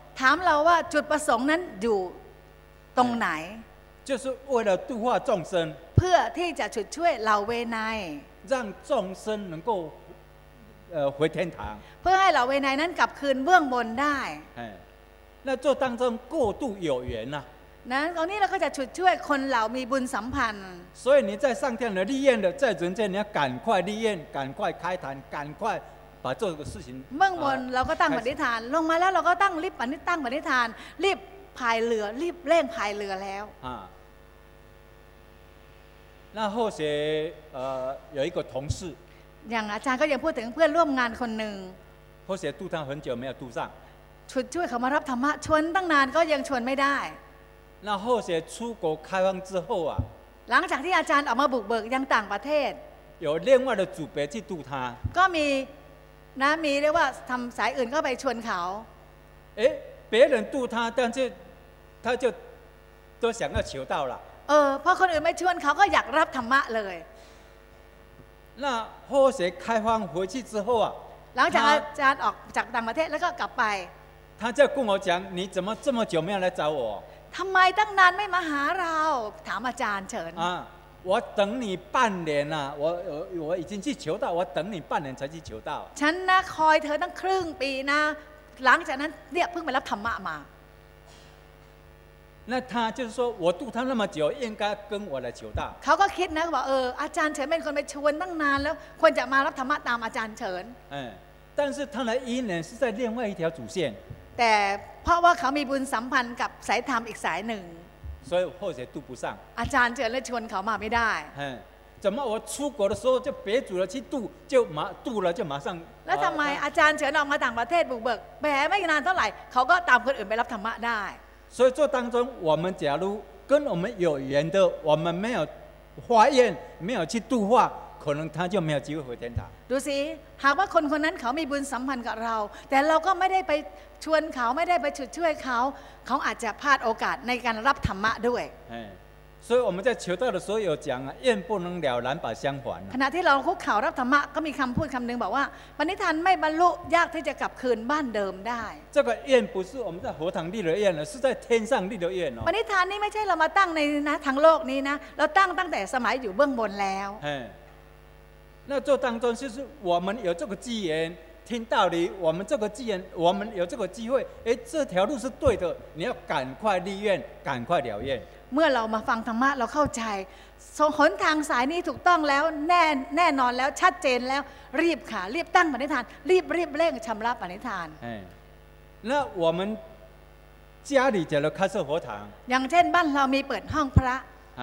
ถามเราว่าจุดประสงค์นั้นอยู่ตรงไหน 就是为了度化众生， เพื่อที่จะฉุดช่วยเหล่าเวไนย 让众生能够呃回天堂。 เพื่อให้เหล่าเวไนยนั้นกลับคืนเบื้องบนได้ 哎，那这当中过度有缘呐、 นั้นตรงนี้เราก็จะฉุดช่วยคนเหล่ามีบุญสัมพันธ์ 所以你在上天的立愿的，在人间你要赶快立愿，赶快开坛，赶快 把这个事情。 เบื้องบน 啊 เราก็ตั้ง 开 ป 始 ณิธาน ลงมาแล้วเราก็ตั้งรีบปณิตั้งปณิธาน รีบพายเรือ รีบเร่งพายเรือแล้ว 啊。那后学呃有一个同事， อย่างอาจารย์ก็ยังพูดถึงเพื่อนร่วมงานคนหนึ่ง 后学度他很久没有度上， ฉุดช่วยเขามารับธรรมะชวนตั้งนานก็ยังชวนไม่ได้ 那后学出国开放之后啊， หลังจากที่อาจารย์ออกมาบุกเบิกยังต่างประเทศ 有另外的组别去度他， ก็มี นะมีเรียกว่าทำสายอื่นก็ไปชวนเขา 哎，别人度他，但是他就都想要求到了。 เออพอคนอื่นไม่ชวนเขาก็อยากรับธรรมะเลย 那后学开放回去之后啊， หลังจาก 他 อาจารย์ออกจากต่างประเทศแล้วก็กลับไป 他就跟我讲，你怎么这么久没有来找我 ทำไมตั้งนานไม่มาหาเรา ถามอาจารย์เฉิน 啊？ 我等你半年呐、我我我已经去求道，我等你半年才去求道。 ฉันนะคอยเธอตั้งครึ่งปีนะ หลังจากนั้นเนี่ยเพิ่งไปรับธรรมะมา 那他就是说我度他那么久，应该跟我来求道。 เขาก็คิดนะว่าเอออาจารย์เฉินเป็นคนไปชวนตั้งนานแล้ว ควรจะมารับธรรมะตามอาจารย์เฉิน 哎，但是他的因缘是在另外一条主线， แต่เพราะว่าเขามีบุญสัมพันธ์กับสายธรรมอีกสายหนึ่ง 所以后学度不上。 อาจารย์เฉินเลยชวนเขามาไม่ได้ 哎，怎么我出国的时候就别主了去度，就马度了就马上。 แล้วทำไม 呃 อาจารย์เฉินออกมาต่างประเทศบุกเบิกแหมไม่นานเท่าไหร่เขาก็ตามคนอื่นไปรับธรรมะได้ 所以这当中，我们假如跟我们有缘的，我们没有发愿，没有去度化， 可能他就没有机会回天堂。 ดูสิหากว่าคนคนนั้นเขามีบุญสัมพันธ์กับเรา แต่เราก็ไม่ได้ไปชวนเขาไม่ได้ไปฉุดช่วยเขา เขาอาจจะพลาดโอกาสในการรับธรรมะด้วย 哎，所以我们在求道的时候有讲啊，愿不能了，难把相还、 ข 啊。 ณะที่เราคุกเข่ารับธรรมะก็มีคำพูดคำหนึงบอกว่าปณิธานไม่บรรลุยากที่จะกลับคืนบ้านเดิมได้ 这个愿不是我们在佛堂立的愿了，是在天上立的愿哦 ป。ณิธานนี่ไม่ใช่เรามาตั้งในนะทางโลกนี้นะ เราตั้งตั้งแต่สมัยอยู่เบื้องบนแล้ว 哎， 那这当中就是我们有这个机缘。听道理，我们这个机缘，我们有这个机会，哎，这条路是对的，你要赶快立愿，赶快了愿。 เมื่อเรามาฟังธรรมะเราเข้าใจส่งหนทางสายนี้ถูกต้องแล้วแน่แน่นอนแล้วชัดเจนแล้วรีบค่ะ รีบตั้งปณิธาน รีบรีบเร่งชำระปณิธาน 哎，那我们家里假如开设佛堂， อย่างเช่นบ้านเรามีเปิดห้องพระ 哎，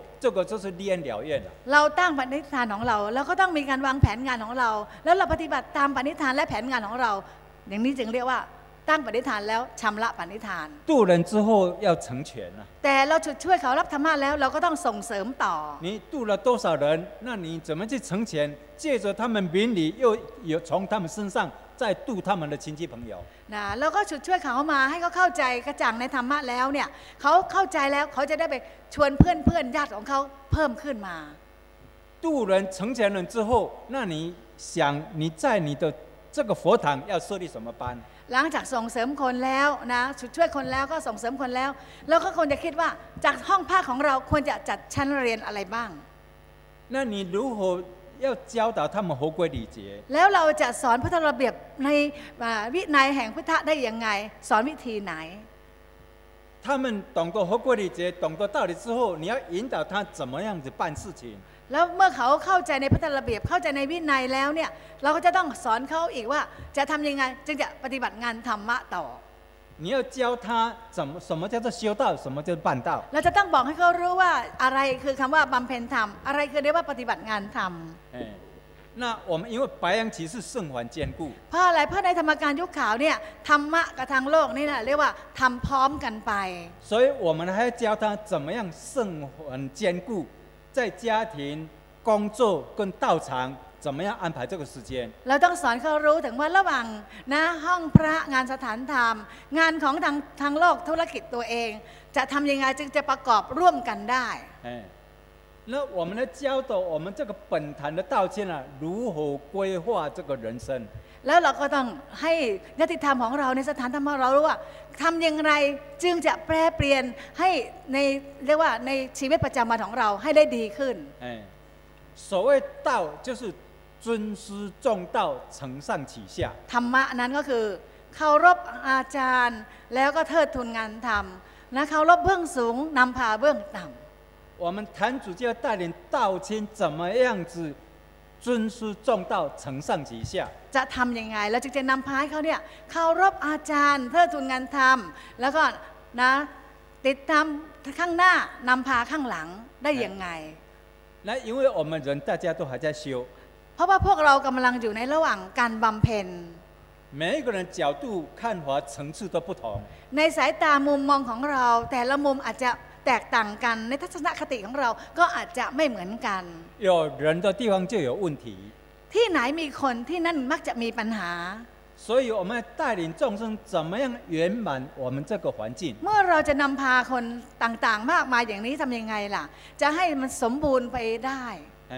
这个就是立案了愿了。 เราตั้งปณิธานของเรา แล้วก็ต้องมีการวางแผนงานของเรา แล้วเราปฏิบัติตามปณิธานและแผนงานของเรา อย่างนี้จึงเรียกว่า ตั้งปณิธานแล้วชำระปณิธาน 渡人之后要成全啊！ แต่เราจุดช่วยเขารับธรรมะแล้วเราก็ต้องส่งเสริมต่อ 你渡了多少人，那你怎么去成全？借着他们名理，又有从他们身上 再渡他们的亲戚朋友。 นะเราก็ฉุดช่วยเขามาให้เขาเข้าใจกระจ่างในธรรมะแล้วเนี่ยเขาเข้าใจแล้วเขาจะได้ไปชวนเพื่อนเพื่อนๆญาติของเขาเพิ่มขึ้นมา 渡人成全人之后，那你想你在你的这个佛堂要设立什么班？ หลังจากส่งเสริมคนแล้วนะฉุดช่วยคนแล้วก็ส่งเสริมคนแล้วเราก็ควรจะคิดว่าจากห้องภาคของเราควรจะจัดชั้นเรียนอะไรบ้าง 那你如何 要教导他们活归礼节？ แล้วเราจะสอนพุทธระเบียบในอ่าวินัยแห่งพุทธได้ยังไง สอนวิธีไหน 他们懂得活归礼节，懂得道理之后，你要引导他怎么样子办事情。 แล้วเมื่อเขาเข้าใจในพุทธระเบียบเข้าใจในวินัยแล้วเนี่ยเราก็จะต้องสอนเขาอีกว่าจะทำยังไง จึงจะปฏิบัติงานธรรมะต่อ 你要教他怎么什么叫做修道，什么叫做办道。 เราจะต้องบอกให้เขารู้ว่าอะไรคือคำว่าบำเพ็ญธรรม อะไรคือเรียกว่าปฏิบัติงานธรรม 哎，那我们因为白羊骑是圣环坚固， เพราะอะไรเพราะในธรรมการยุคขาวเนี่ยธรรมะกับทางโลกนี่นะเรียกว่าทำพร้อมกันไป 所以我们还要教他怎么样圣环坚固，在家庭、工作跟道场 怎么样安排这个时间。 เราต้องสอนเขารู้ถึงว่าระหว่างนะห้องพระงานสถานธรรม งานของทางทางโลกธุรกิจตัวเอง จะทำยังไงจึงจะประกอบร่วมกันได้ 哎，那我们来教导我们这个本坛的道歉啊，如何规划这个人生。 แล้วเราก็ต้องให้ญาติธรรมของเราในสถานธรรมของเรารู้ว่าทำอย่างไรจึงจะแปรเปลี่ยนให้ในเรียกว่าในชีวิตประจำวันของเราให้ได้ดีขึ้น 哎，所谓道就是 尊师重道，承上启下。 ธรรมะนั้นก็คือเคารพอาจารย์ แล้วก็เทิดทูนงานธรรมนะเคารพเบื้องสูงนำพาเบื้องต่ำ 我们坛主就要带领道亲怎么样子尊师重道，承上启下。 จะทำยังไงแล้วจึงจะนำพาให้เขาเนี่ยเคารพอาจารย์ เทิดทูนงานธรรม แล้วก็นะติดตามข้างหน้านำพาข้างหลังได้ยังไง 那因为我们人大家都还在修， เพ ราะว่าพวกเรากำลังอยู่ในระหว่างการบำเพ็ญ 每一个人角度看法层次都不同。 ในสายตามุมมองของเรา แต่ละมุมอาจจะแตกต่างกัน ในทัศนคติของเราก็อาจจะไม่เหมือนกัน 有人的地方就有问题， ที่ไหนมีคนที่นั่นมักจะมีปัญหา 所以我们要带领众生怎么样圆满我们这个环境。 เมื่อเราจะนำพาคนต่างๆ มากมายอย่างนี้ทำยังไงล่ะ จะให้มันสมบูรณ์ไปได้ 哎，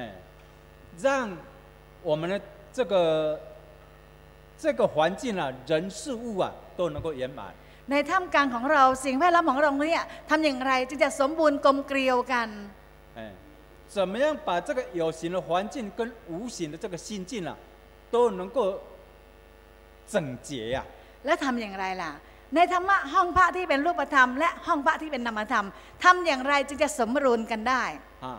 让 我们的这个这个环境啊，人事物啊都能够圆满。 ในท่ามกลางของเราสิ่งแวดล้อมของเราเนี่ยทำอย่างไรจึงจะสมบูรณ์กลมเกลียวกัน 哎，怎么样把这个有形的环境跟无形的这个心境啊，都能够整洁呀、 และทำอย่างไรล่ะ ในธรรมะห้องพระที่เป็นรูปธรรม และห้องพระที่เป็นนามธรรมทำอย่างไรจึงจะสมบูรณ์กันได้ 啊，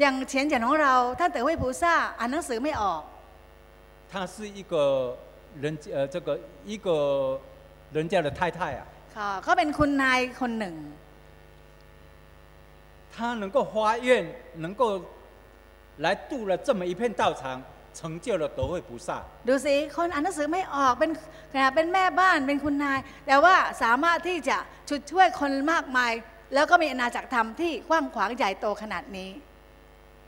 อย่างเฉียนเฉียนของเราท่านเต๋อเว่ยปูซ่าอ่านหนังสือไม่ออก 她是一个人呃这个一个人家的太太啊， ค่ะเขาเป็นคุณนายคนหนึ่ง 她能够发愿，能够来度了这么一片道场，成就了德慧菩萨。 ดูสิคนอ่านหนังสือไม่ออกเป็นขนาดเป็นแม่บ้านเป็นคุณนาย แต่ว่าสามารถที่จะชุดช่วยคนมากมาย แล้วก็มีอาณาจักรธรรมที่กว้างขวางใหญ่โตขนาดนี้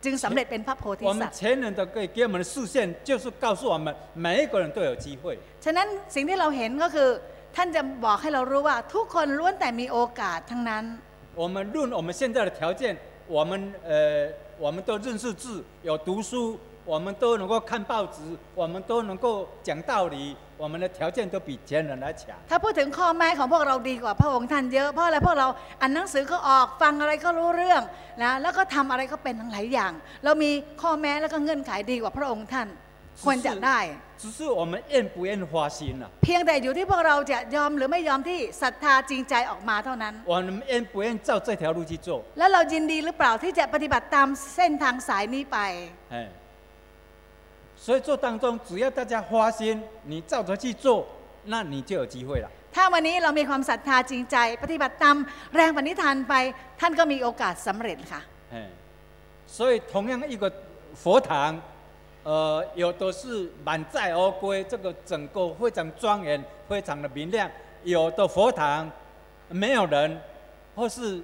จึงสำเร็จเป็นพระโพธิ 我 สั 们 ตว์ 前人的给给我们的视线，就是告诉我们每一个人都有机会。 ฉะนั้นสิ่งที่เราเห็นก็คือ ท่านจะบอกให้เรารู้ว่าทุกคนล้วนแต่มีโอกาสทั้งนั้น 我们论我们现在的条件，我们呃，我们都认识字，有读书，我们都能够看报纸，我们都能够讲道理， 我们的条件都比前人来强。 ถ้าพูดถึงข้อแม้ของพวกเราดีกว่าพระองค์ท่านเยอะ เพราะอะไรพวกเราอ่านหนังสือก็ออกฟังอะไรก็รู้เรื่องนะแล้วก็ทำอะไรก็เป็นทั้งหลายอย่าง เรามีข้อแม้แล้วก็เงื่อนไขดีกว่าพระองค์ท่าน ควรจะได้ 只是我们愿不愿花心呐、啊？ เพียงแต่อยู่ที่พวกเราจะยอมหรือไม่ยอมที่ศรัทธาจริงใจออกมาเท่านั้น 我们愿不愿照这条路去做？ แล้วเรายินดีหรือเปล่าที่จะปฏิบัติตามเส้นทางสายนี้ไป 哎， 所以做当中，只要大家花心，你照着去做，那你就有机会了。 ถ้าวันนี้เรามีความศรัทธาจริงใจ ปฏิบัติตามแรงปณิธานไป ท่านก็มีโอกาสสำเร็จค่ะ 哎，所以同样一个佛堂，呃，有的是满载而归，这个整个非常庄严，非常的明亮；有的佛堂没有人，或是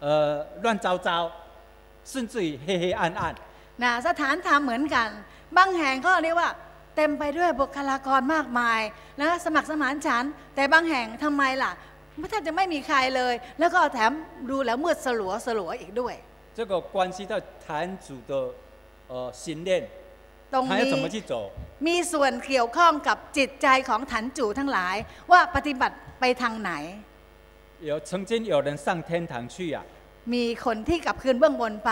呃乱糟糟，甚至于黑黑暗暗。 นะสถานธรรมเหมือนกัน บางแห่งก็เรียกว่า เต็มไปด้วยบุคลากรมากมายนะสมัครสมานฉัน แต่บางแห่งทำไมล่ะแทบจะไม่มีใครเลย แล้วก็แถมดูแล้วมืดสลัวสลัวอีกด้วย这个关系到坛主的呃心念ตรงนี้มีส่วนเกี่ยวข้องกับจิตใจของฐานจูทั้งหลาย ว่าปฏิบัติไปทางไหน有曾经有人上天堂去啊มีคนที่กลับคืนเบื้องบนไป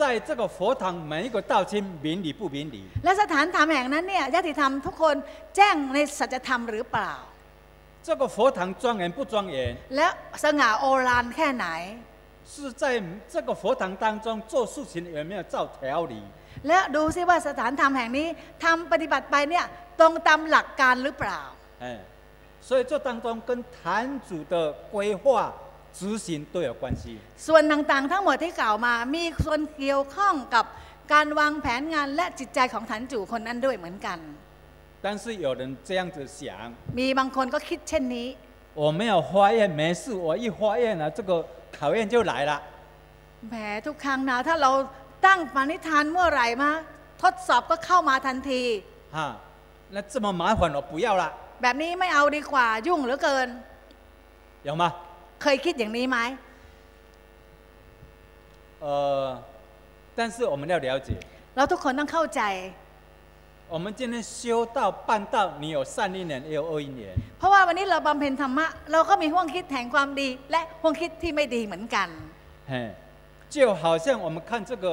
在这个佛堂每一个道亲明理不明理， และสถานธรรมแห่งนั้นเนี่ยญาติธรรมทุกคนแจ้งในสัจธรรมหรือเปล่า 这个佛堂庄严不庄严， และสง่าโอฬารแค่ไหน 是在这个佛堂当中做事情有没有照条理？ และดูซิว่าสถานธรรมแห่งนี้ทำปฏิบัติไปเนี่ยตรงตามหลักการหรือเปล่า 哎，所以这当中跟坛主的规划 执行都有关系ส่วนต่างๆ ทั้งหมดที่กล่าวมา มีส่วนเกี่ยวข้องกับการวางแผนงานและจิตใจของถันจู่คนนั้นด้วยเหมือนกัน但是有人这样子想มีบางคนก็คิดเช่นนี้我没有发愿没事我一发愿了这个考验就来了แหมทุกครั้งนะถ้าเราตั้งปณิธานเมื่อไหร่มาทดสอบก็เข้ามาทันทีฮะ那这么麻烦我不要了แบบนี้ไม่เอาดีกว่ายุ่งเหลือเกิน有吗 เคยคิดอย่างนี้ไหม 呃，但是我们要了解， เราทุกคนต้องเข้าใจ 我们今天修道办道，你有善因缘，也有恶因缘。 เพราะว่าวันนี้เราบำเพ็ญธรรมะ เราก็มีห่วงคิดแห่งความดี และห่วงคิดที่ไม่ดีเหมือนกัน 嘿，就好像我们看这个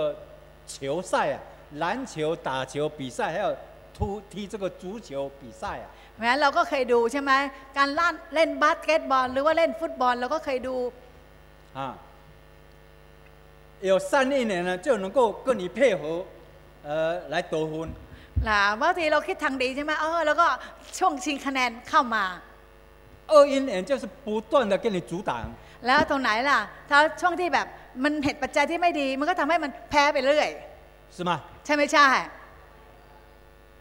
球赛啊，篮球打球比赛，还有突踢这个足球比赛啊， แม้เราก็เคยดูใช่ไหมการล่นเล่นบาสเกตบอล หรือว่าเล่นฟุตบอลเราก็เคยดู 啊，有善意的呢，就能够跟你配合，呃，来得分。 นะบางทีเราคิดทางดีใช่ไหมเออแล้วก็ช่วงชิงคะแนนเข้ามา 恶因人就是不断的跟你阻挡， แล้วตรงไหนล่ะ ถ้าช่วงที่แบบมันเหตุปัจจัยที่ไม่ดี มันก็ทำให้มันแพ้ไปเรื่อย 是吗？ ใช่ไม่ใช่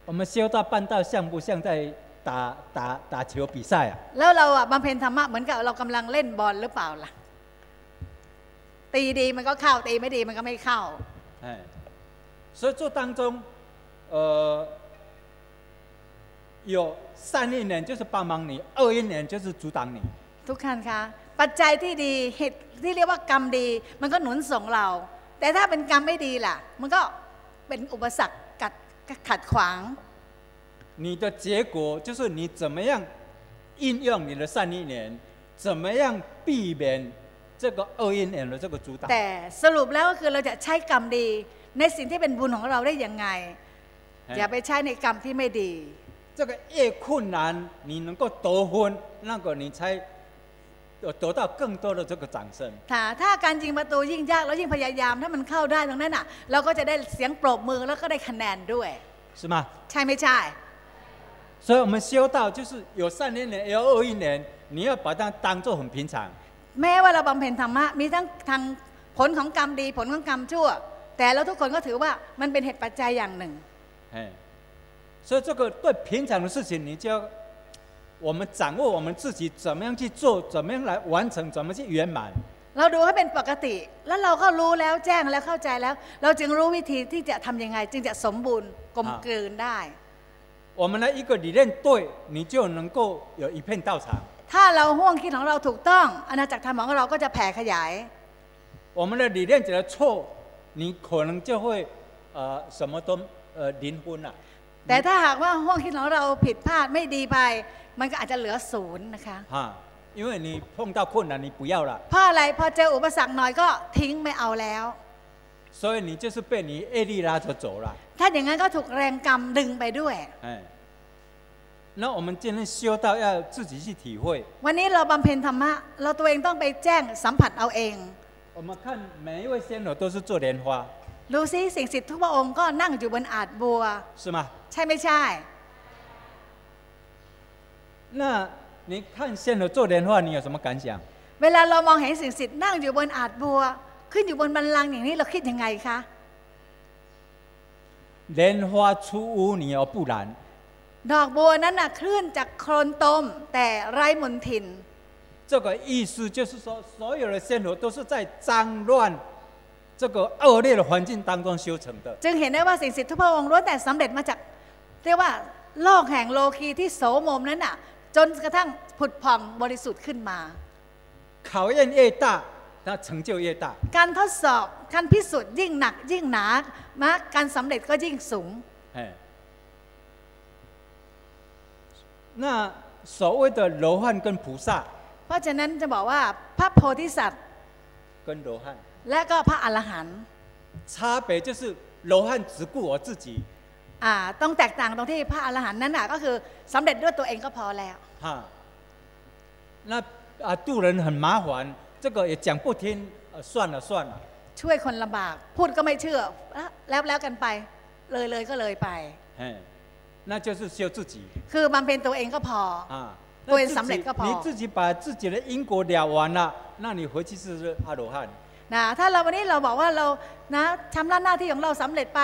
我们修到半道像不像在 打打打球比赛啊？ แล้วเราอ่ะบำเพ็ญธรรมะเหมือนกับเรากำลังเล่นบอลหรือเปล่าล่ะ ตีดีมันก็เข้าตีไม่ดีมันก็ไม่เข้า 哎，所以这当中，呃，有善意人就是帮忙你，恶因人就是阻挡你。 ทุกท่านคะปัจจัยที่ดีเหตุที่เรียกว่ากรรมดี มันก็หนุนส่งเรา แต่ถ้าเป็นกรรมไม่ดีล่ะ มันก็เป็นอุปสรรคกัดขัดขวาง 你的结果就是你怎么样应用你的善意人，怎么样避免这个恶因人的这个阻挡。 แต่สรุปแล้วก็คือเราจะใช้กรรมดี ในสิ่งที่เป็นบุญของเราได้ยังไง อย่าไปใช้ในกรรมที่ไม่ดี 这个越困难，你能够得分，那个你才有得到更多的这个掌声。 ถ้าถ้าการยิงประตูยิ่งยากแล้วยิ่งพยายาม ถ้ามันเข้าได้ตรงนั้นอ่ะ เราก็จะได้เสียงปรบมือแล้วก็ได้คะแนนด้วย 是吗？ ใช่ไม่ใช่ 所以我们修道就是有善因人，也有恶因人，你要把它当做很平常。 แม้ว่าเราบำเพ็ญธรรมะมีทั้งทางผลของกรรมดีผลของกรรมชั่ว แต่เราทุกคนก็ถือว่ามันเป็นเหตุปัจจัยอย่างหนึ่ง 哎，所以这个对平常的事情，你就要我们掌握我们自己怎么样去做，怎么样来完成，怎么去圆满。 เราดูให้เป็นปกติ แล้วเราก็รู้แล้วแจ้งแล้วเข้าใจแล้ว เราจึงรู้วิธีที่จะทำยังไง จึงจะสมบูรณ์กลมกลืนได้ 我们的一个理念对，你就能够有一片道场； ถ้าเราห่วงคิดของเราถูกต้องอาณาจักรธรรมของเราก็จะแผ่ขยาย 我们的理念觉得错，你可能就会呃什么都呃零分了、 แต่ถ้าหากว่าห่วงคิดของเราผิดพลาดไม่ดีไป มันก็อาจจะเหลือศูนย์นะคะ 哈，因为你碰到困难你不要了， เพราะอะไรพอเจออุปสรรคหน่อยก็ทิ้งไม่เอาแล้ว 所以你就是被你业力拉着走了。 ถ้าอย่างนั้นก็ถูกแรงกรรมดึงไปด้วย 哎， 那我们今天修道要自己去体会。 วันนี้เราบำเพ็ญธรรมะ เราตัวเองต้องไปแจ้งสัมผัสเอาเอง 我们看每一位仙友都是做莲花， ดูซิสิ่งศักดิ์สิทธิ์ทุกพระองค์ก็นั่งอยู่บนอาจบัว 是吗？ ใช่ไม่ใช่ 那你看仙友做莲花，你有什么感想？ เวลาเรามองเห็นสิ่งศักดิ์สิทธิ์นั่งอยู่บนอาจบัว ขึ้นอยู่บนบันลังก์อย่างนี้เราคิดยังไงคะ 莲花出污泥而不染， ดอกบัวนั้นน่ะคลื่นจากโคลนตม แต่ไร้มนทิน 这个意思就是说，所有的仙友都是在脏乱这个恶劣的环境当中修成的。 จึงเห็นได้ว่าสิ่งศักดิ์สิทธิ์ทุกพระองค์ล้วนแต่สำเร็จมาจากเรียกว่าโลกแห่งโลคีที่โสมมนั้นน่ะ จนกระทั่งผุดผ่องบริสุทธิ์ขึ้นมา 考验越大，那成就越大。 การทดสอบการพิสูจน์ยิ่งหนักยิ่งหนามาการสำเร็จก็ยิ่งสูง 那所谓的罗汉跟菩萨 เพราะฉะนั้นจะบอกว่าพระโพธิสัตว์ 跟罗汉 และก็พระอรหันต์ 差别就是罗汉只顾我自己， อ่าต้องแตกต่างตรงที่พระอรหันต์นั้นน่ะก็คือสำเร็จด้วยตัวเองก็พอแล้ว 哈，那啊渡人很麻烦，这个也讲不听，呃算了算了， ช่วยคนลำบาก พูดก็ไม่เชื่ออ่ะแล้วแล้วกันไป เลยเลยก็เลยไป 哎， 那就是修自己 คือบำเพ็ญตัวเองก็พอ 啊。对那自สำเร็จ 己 ก็พอ 你自己把自己的因果了完了，那你回去是阿罗汉。 นะถ้าเราวันนี้เราบอกว่าเรานะทำหน้าหน้าที่ของเราสำเร็จไป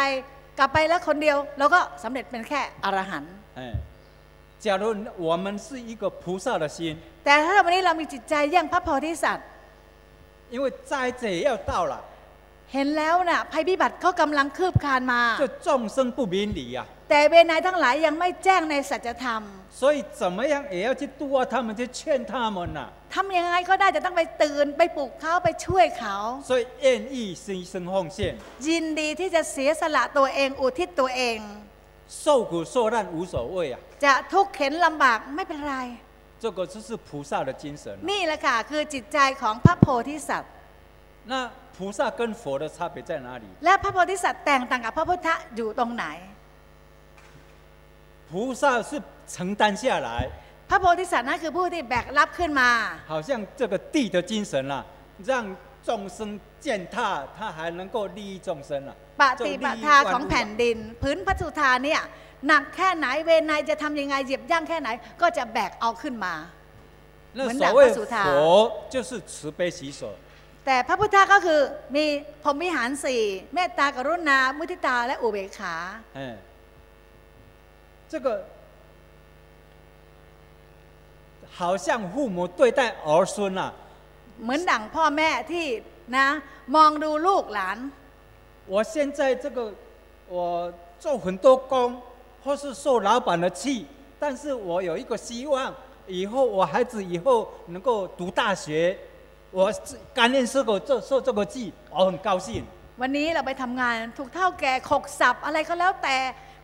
กลับไปแล้วคนเดียวเราก็สำเร็จเป็นแค่อรหันต์ 哎，假如我们是一个菩萨的心， แต่ถ้าวันนี้เรามีจิตใจเยี่ยงพระโพธิสัตว์ 因为灾劫也要到了， เห็นแล้วน่ะภัยพิบัติเขากำลังคืบคลานมา 这众生不明理呀、 แต่เวไนยทั้งหลายยังไม่แจ้งในสัจธรรม 所以怎么样也要去度化他们，去劝他们呐、 ทำยังไงก็ได้จะต้องไปตื่นไปปลุกเขาไปช่วยเขา 所以愿意牺牲奉献， ยินดีที่จะเสียสละตัวเองอุทิศตัวเอง 受苦受难无所谓啊， จะทุกข์เข็นลำบากไม่เป็นไร 这个就是菩萨的精神啊、 นี่แหละค่ะคือจิตใจของพระโพธิสัตว์ 那菩萨跟佛的差别在哪里？ และพระโพธิสัตว์แตกต่างกับพระพุทธอยู่ตรงไหน 菩萨是 承担下来， พระโพธิสัตว์นั่นคือผู้ที่แบกรับขึ้นมา 好像这个地的精神啊，让众生践踏，他还能够利益众生啊。 ปฏิบัติทาของแผ่นดิน พื้นพัสุธาเนี่ยหนักแค่ไหนเวไนยจะทำยังไงเหยียบย่างแค่ไหน ก็จะแบกเอาขึ้นมา 那文所谓档不属他佛就是慈悲喜舍， แต่พระพุทธะก็คือมีพรหมวิหารสี่เมตตากรุณา มุทิตาและอุเบกขา 哎， 这个好像父母对待儿孙啊， เหมือนดั่งพ่อแม่ที่นะ มองดูลูกหลาน 我现在这个我做很多工，或是受老板的气，但是我有一个希望，以后我孩子以后能够读大学，我甘愿受过这受这个气，我很高兴。 วันนี้เราไปทำงานถูกเท่าแก่ขกสับอะไรก็แล้วแต่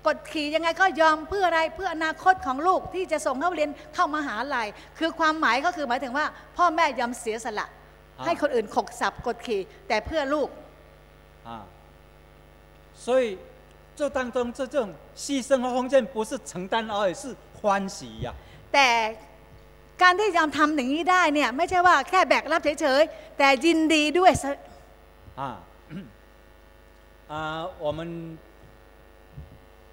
กดขี่ยังไงก็ยอมเพื่ออะไรเพื่ออนาคตของลูกที่จะส่งเข้าเรียนเข้ามาหาลัยคือความหมายก็คือหมายถึงว่า พ่อแม่ยอมเสียสละ อ่า ให้คนอื่นขกสับกดขี่แต่เพื่อลูก 啊，所以这当中这种牺牲和奉献不是承担而已，是欢喜呀、 แต่การที่ยอมทำอย่างนี้ได้เนี่ยไม่ใช่ว่าแค่แบกรับเฉยๆแต่ยินดีด้วย 啊，啊，我们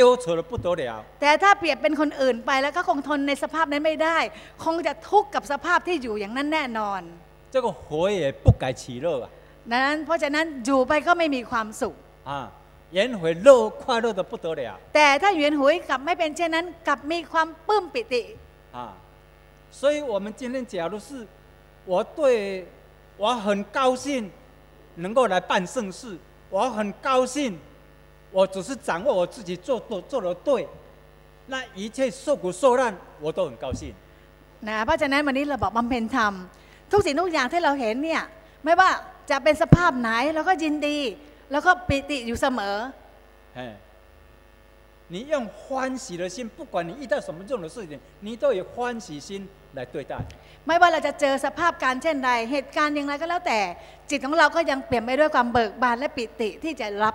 忧愁的不得了。 แต่ถ้าเปรียบเป็นคนอื่นไปแล้วก็คงทนในสภาพนั้นไม่ได้ คงจะทุกข์กับสภาพที่อยู่อย่างนั้นแน่นอน 这个活也不改其乐啊！ นั้นเพราะฉะนั้นอยู่ไปก็ไม่มีความสุข 啊，颜回乐快乐的不得了 แต่ถ้าเหวียนหวยกลับไม่เป็นเช่นนั้นกลับมีความปลื้มปิติ 啊！所以，我们今天假如是我对我很高兴能够来办盛事，我很高兴， 我只是掌握我自己做做做的对，那一切受苦受难我都很高兴。 นะเพราะฉะนั้นวันนี้เราบอกบำเพ็ญธรรม ทุกสิ่งทุกอย่างที่เราเห็นเนี่ยไม่ว่าจะเป็นสภาพไหนเราก็ยินดี แล้วก็ปิติอยู่เสมอ 哎，你用欢喜的心，不管你遇到什么这种的事情，你都以欢喜心来对待。 ไม่ว่าเราจะเจอสภาพการเช่นใด เหตุการณ์อย่างไรก็แล้วแต่ จิตของเราก็ยังเปลี่ยนไปด้วยความเบิกบานและปิติที่จะรับ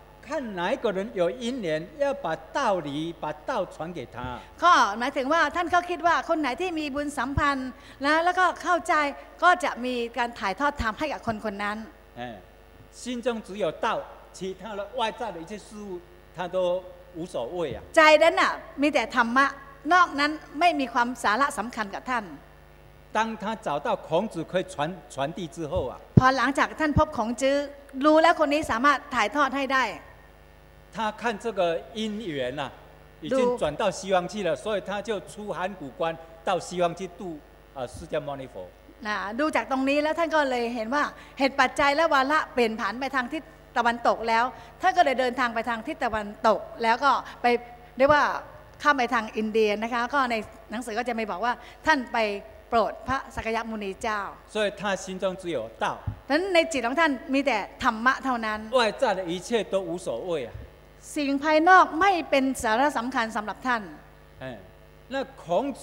看哪一个人有因缘，要把道理、把道传给他。 ก็หมายถึงว่าท่านก็คิดว่าคนไหนที่มีบุญสัมพันธ์นะแล้วก็เข้าใจก็จะมีการถ่ายทอดธรรมให้กับคนคนนั้น 哎，心中只有道，其他的外在的一切事物，他都无所谓啊。 ใจนั้นน่ะมีแต่ธรรมะ นอกนั้นไม่มีความสาระสำคัญกับท่าน 当他找到孔子可以传传递之后啊， พอหลังจากท่านพบของจื้อรู้แล้วคนนี้สามารถถ่ายทอดให้ได้ 他看这个姻缘呐、已都经转到西方去了，所以他就出函谷关到西方去度啊释迦牟尼佛。 นะดูจากตรงนี้แล้วท่านก็เลยเห็นว่าเหตุปัจจัยและวาระเปลี่ยนผันไปทางทิศตะวันตกแล้วท่านก็เลยเดินทางไปทางทิศตะวันตก แล้วก็ไปเรียกว่าข้ามไปทางอินเดียนะคะก็ในหนังสือก็จะไม่บอกว่าท่านไปโปรดพระสักยมุนีเจ้า 所以他心中只有道， ดังนั้นในจิตของท่านมีแต่ธรรมะเท่านั้น 外在的一切都无所谓啊。 สิ่งภายนอกไม่เป็นสาระสำคัญสำหรับท่าน 哎，那孔子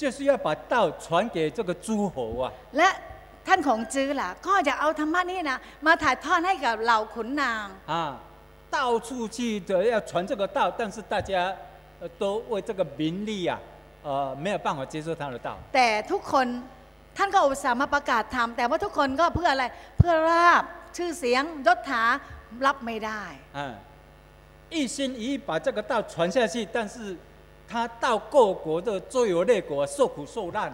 就是要把道传给这个诸侯啊。 และ ท่านของจื้อล่ะ ก็จะเอาธรรมะนี่นะมาถ่ายทอดให้กับเหล่าขุนนาง 啊，到处去的要传这个道，但是大家呃都为这个名利啊，呃没有办法接受他的道。 แต่ทุกคนท่านก็อุตส่าห์มาประกาศธรรมแต่ว่าทุกคนก็เพื่ออะไรเพื่อราบชื่อเสียงยศถา รับไม่ได้ 嗯，一心一意把这个道传下去，但是他到各国的周游列国受苦受难。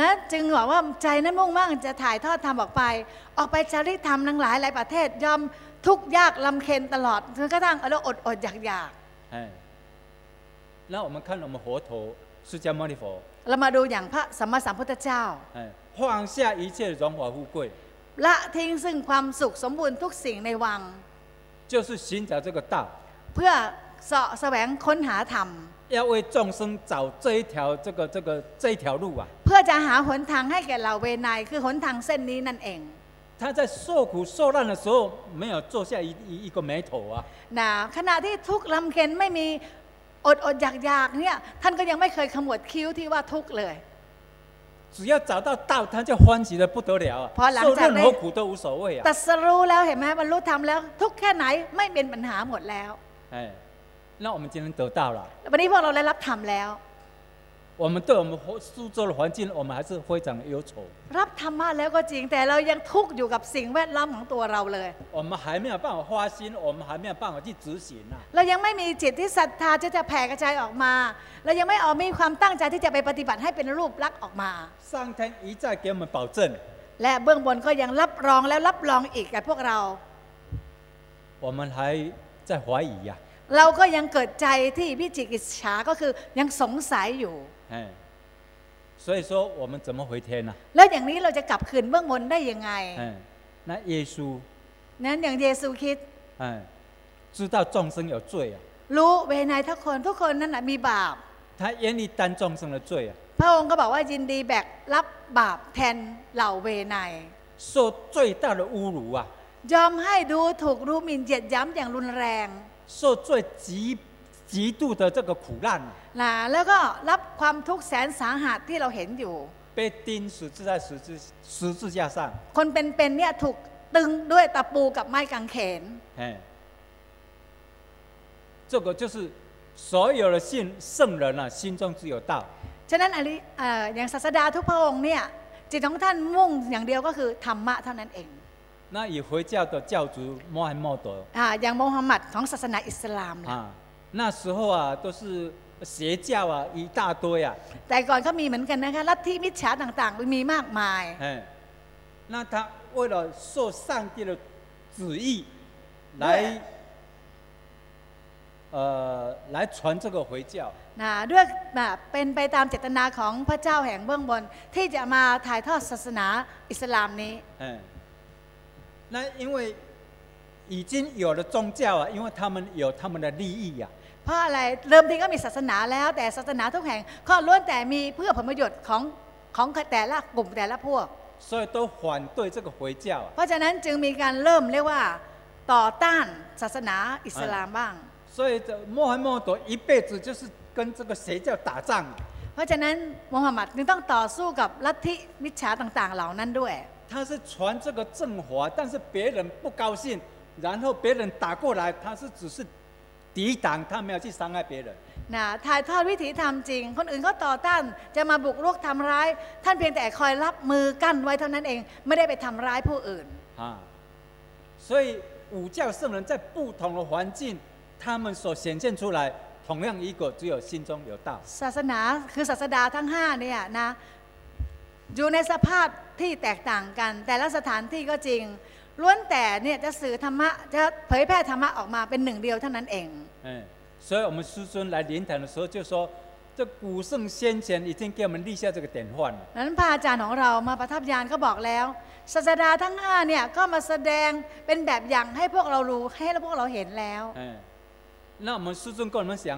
นะจึงบอกว่าใจนั้นมุ่งมั่นจะถ่ายทอดธรรมออกไป ออกไปจาริกธรรมทั้งหลายหลายประเทศยอมทุกข์ยากลำเค็ญตลอดจนกระทั่งเอาแล้วอดอดอยากอยาก 哎，那我们看我们佛陀释迦牟尼佛， เรามาดูอย่างพระสัมมาสัมพุทธเจ้า 哎，放下一切荣华富贵， ละทิ้งซึ่งความสุขสมบูรณ์ทุกสิ่งในวัง 就是寻找这个道， เพื่อเสาะแสวงค้นหาธรรม 要为众生找这一条这个这个这一条路啊。 เพื่อจะหาหนทางให้แก่เหล่าเวไนยคือหนทางเส้นนี้นั่นเอง 他在受苦受难的时候，没有做下一一一个眉头啊， นะขณะที่ทุกข์ลำเค็ญไม่มีอดอดอยากอยากเนี่ยท่านก็ยังไม่เคยขมวดคิ้วที่ว่าทุกข์เลย 只要找到道，他就欢喜的不得了啊 พอหลัง 受 จาก 任 ได้ 何苦都无所谓啊 ต。รัสรู้แล้วเห็นไหมบรรลุธรรมแล้ว ทุกข์แค่ไหนไม่เป็นปัญหาหมดแล้ว 哎，那我们今天得到了， วันนี้พวกเราได้รับธรรมแล้ว 我们对我们苏州的环境，我们还是非常的忧愁， รับธรรมะแล้วก็จริงแต่เรายังทุกข์อยู่กับสิ่งแวดล้อมของตัวเราเลย 我们还没有办法发心，我们还没有办法去执行啊。 เรายังไม่มีจิตที่ศรัทธาที่จะแผ่กระจายออกมา เรายังไม่ออกมีความตั้งใจที่จะไปปฏิบัติให้เป็นรูปลักษณ์ออกมา 上天一再给我们保证， และเบื้องบนก็ยังรับรองแล้วรับรองอีกกับพวกเรา 我们还在怀疑呀、 เราก็ยังเกิดใจที่วิจิกิจฉาก็คือยังสงสัยอยู่ 哎， 所以说我们怎么回天呢、 แล้วอย่างนี้เราจะกลับคืนเบื้องบนได้ยังไง 哎，那耶稣 นั้นอย่างเยซูคริด 哎，知道众生有罪啊， รู้เวนยทุกคนทุกคนนั่นแหะมีบาป 他愿意担众生的罪啊， พระองค์ก็บอกว่ายินดีแบกรับบาปแทนเหล่าเวนย 受最大的侮辱啊， ยอมให้ดูถูกดูหมิ่นเหยียดย้ำอย่างรุนแรง 受最极 极度的这个苦难啊， นะแล้วก็รับความทุกข์แสนสาหัสที่เราเห็นอยู่ 被钉死在十字十字架上， คนเป็นๆเนี่ยถูกตึงด้วยตะปูกับไม้กางเขน 哎，这个就是所有的信圣人啊，心中只有道。 ฉะนั้นอริเอ่ออย่างศาสดาทุกพระองค์เนี่ยจิตของท่านมุ่งอย่างเดียวก็คือธรรมะเท่านั้นเอง 那以回教的教主穆罕默德 อ่าอย่างโมฮัมหมัดของศาสนาอิสลามล่ะ 啊， 那时候啊都是邪教啊一大堆啊， แต่ก่อนก็มีเหมือนกันนะคะลัทธิมิจฉาต่างๆ มีมากมาย 哎，那他为了受上帝的旨意来呃来传这个回教， นะด้วยแบบเป็นไปตามเจตนาของพระเจ้าแห่งเบื้องบน ที่จะมาถ่ายทอดศาสนาอิสลามนี้ 哎，那因为已经有了宗教啊，因为他们有他们的利益呀、 เพราะอะไรเริ่มทีก็มีศาสนาแล้ว แต่ศาสนาทุกแห่งก็ล้วนแต่มีเพื่อผลประโยชน์ของของแต่ละกลุ่มแต่ละพวก 所以都反对这个回教啊。 เพราะฉะนั้นจึงมีการเริ่มเรียกว่าต่อต้านศาสนาอิสลามบ้าง 所以这穆罕默德一辈子就是跟这个邪教打仗啊。 เพราะฉะนั้นมูฮัมหมัดจึงต้องต่อสู้กับลัทธิมิจฉาต่างๆ เหล่านั้นด้วย 他是传这个正法，但是别人不高兴，然后别人打过来，他是只是 抵挡，他没有去伤害别人。 นะถ่ายทอดวิถีธรรมจริง คนอื่นเขาต่อต้านจะมาบุกรุกทำร้าย ท่านเพียงแต่คอยรับมือกั้นไว้เท่านั้นเอง ไม่ได้ไปทำร้ายผู้อื่น 啊，所以五教圣人在不同的环境，他们所显现出来，同样一个只有心中有道。 ศาสนาคือศาสดาทั้งห้าเนี่ยนะอยู่ในสภาพที่แตกต่างกัน แต่ละสถานที่ก็จริง ล้วนแต่เนี่ยจะสื่อธรรมะจะเผยแพร่ธรรมะออกมาเป็นหนึ่งเดียวเท่านั้นเอง 哎，所以我们师尊来联谈的时候就说，这古圣先贤已经给我们立下这个典范了。 นั้นพระอาจารย์ของเรามาประทับยานก็บอกแล้วศาสดาทั้งห้าเนี่ยก็มาแสดงเป็นแบบอย่างให้พวกเรารู้ให้พวกเราเห็นแล้ว 哎，那我们师尊跟我们讲，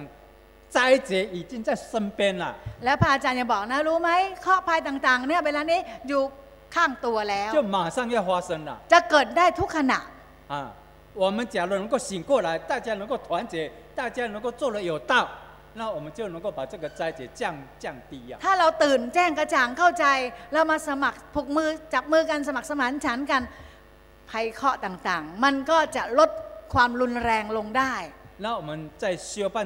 灾劫已经在身边了。 แล้วพระอาจารย์ยังบอกนะรู้ไหมข้อภัยต่างๆเนี่ยเวลานี้อยู่ ข้างตัวแล้ว 就马上要发生了 จะเกิดได้ทุกขณะ 啊！我们假如能够醒过来，大家能够团结，大家能够做了有道， 那我们就能够把这个灾劫降降低呀、 ถ้าเราตื่นแจ้งกระจ่างเข้าใจเรามาสมัครผูกมือจับมือกันสมัครสมานฉันท์กันภัยเคราะห์ต่างๆ มันก็จะลดความรุนแรงลงได้ 那我们在修办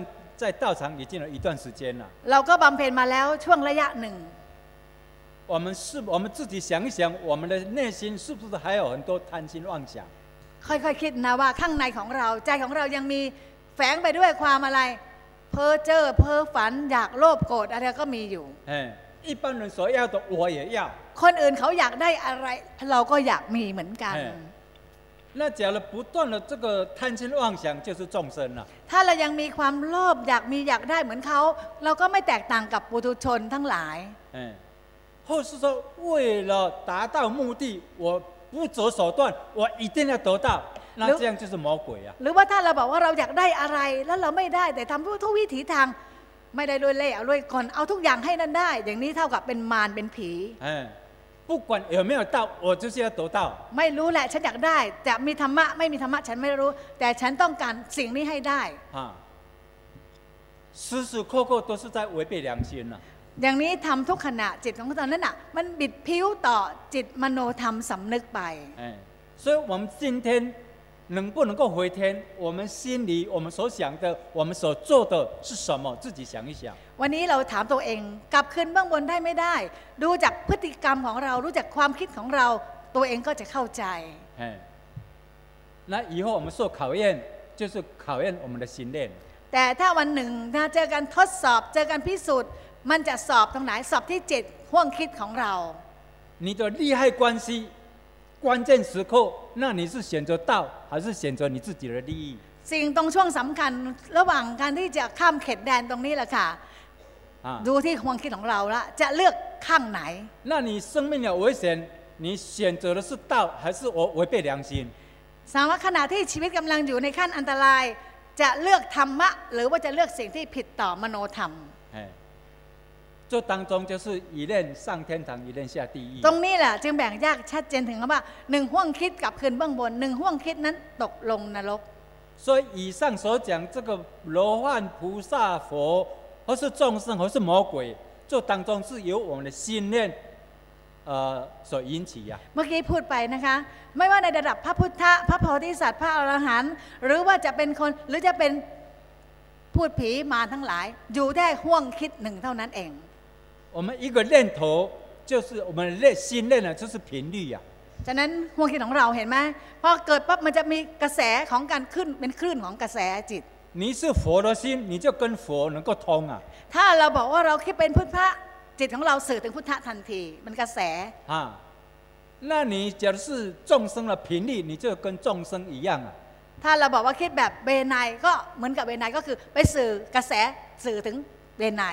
在道场已经有一段时间了， เราก็บำเพ็ญมาแล้วช่วงระยะหนึ่ง 我们是我们自己想一想，我们的内心是不是还有很多贪心妄想？ ค่อยๆคิดนะว่าข้างในของเราใจของเรายังมีแฝงไปด้วยความอะไร เพ้อเจ้อเพ้อฝันอยากโลภโกรธอะไรก็มีอยู่ 哎，一般人所要的我也要。 คนอื่นเขาอยากได้อะไร เราก็อยากมีเหมือนกัน 哎那假如不断的这个贪心妄想，就是众生了。 ถ้าเรายังมีความโลภอยากมีอยากได้เหมือนเขา เราก็ไม่แตกต่างกับปุถุชนทั้งหลาย 哎， 或是说为了达到目的，我不择手段，我一定要得到，那如这样就是魔鬼啊。 หรือว่าถ้าเราบอกว่าเราอยากได้อะไรแล้วเราไม่ได้แต่ทำทุกวิถีทาง ไม่ได้ด้วยเล่ห์เอาด้วยกลเอาทุกอย่างให้นั่นได้ อย่างนี้เท่ากับเป็นมารเป็นผี 哎，不管有没有到，我就是要得到。 ไม่รู้แหละฉันอยากได้ จะมีธรรมะไม่มีธรรมะฉันไม่รู้ แต่ฉันต้องการสิ่งนี้ให้ได้ 啊，时时刻刻都是在违背良心了、 อย่างนี้ทำทุกขณะจิตของตอนนั้นอ่ะ มันบิดพิ้วต่อจิตมโนธรรมสำนึกไป 哎，所以我们今天能不能够回天？我们心里我们所想的，我们所做的是什么？自己想一想。 วันนี้เราถามตัวเองกลับคืนเบื้องบนได้ไม่ได้ ดูจากพฤติกรรมของเรา รู้จักความคิดของเรา ตัวเองก็จะเข้าใจ 哎，那以后我们受考验，就是考验我们的心念。 แต่ถ้าวันหนึ่งนะเจอกันทดสอบ เจอกันพิสูจน์ มันจะสอบตรงไหนสอบที่จิตห่วงคิดของเรา 你的利害关系，关键时刻，那你是选择道，还是选择你自己的利益？ สิ่งตรงช่วงสำคัญระหว่างการที่จะข้ามเขตแดนตรงนี้แหละค่ะ 啊， ดูที่ห่วงคิดของเราละจะเลือกข้างไหน 那你生命有危险，你选择的是道，还是我违背良心？ สามารถขณะที่ชีวิตกำลังอยู่ในขั้นอันตราย จะเลือกธรรมะ หรือว่าจะเลือกสิ่งที่ผิดต่อมโนธรรม 哎， 这当中就是一念上天堂，一念下地狱 ต。รงนี้แหละจึงแบ่งแยกชัดเจนถึงว่าหนึ่งห่วงคิดกับคืนเบื้องบนหนึ่งห่วงคิดนั้นตกลงนรก 所以以上所讲这个罗汉、菩萨、佛，或是众生，或是魔鬼，这当中是由我们的心念，呃，所引起呀、 เมื่อกี้พูดไปนะคะ ไม่ว่าในระดับพระพุทธพระโพธิสัตว์พระอรหันต์หรือว่าจะเป็นคนหรือจะเป็นพูดผีมารทั้งหลาย อยู่แค่ห่วงคิดหนึ่งเท่านั้นเอง 我们一个念头，就是我们的念心念呢，就是频率呀、 ฉะนั้นห่วงคิดของเราเห็นไหมพอเกิดปั๊บมันจะมีกระแสของการขึ้นเป็นคลื่นของกระแสจิต 你是佛的心，你就跟佛能够通啊 ถ้าเราบอกว่าเราคิดเป็นพุทธะจิตของเราสื่อถึงพุทธะทันที มันกระแส 啊。那你假如是众生的频率，你就跟众生一样啊。 ถ้าเราบอกว่าคิดแบบเบไนก็เหมือนกับเบไนก็คือไปสื่อกระแสสื่อถึงเบไน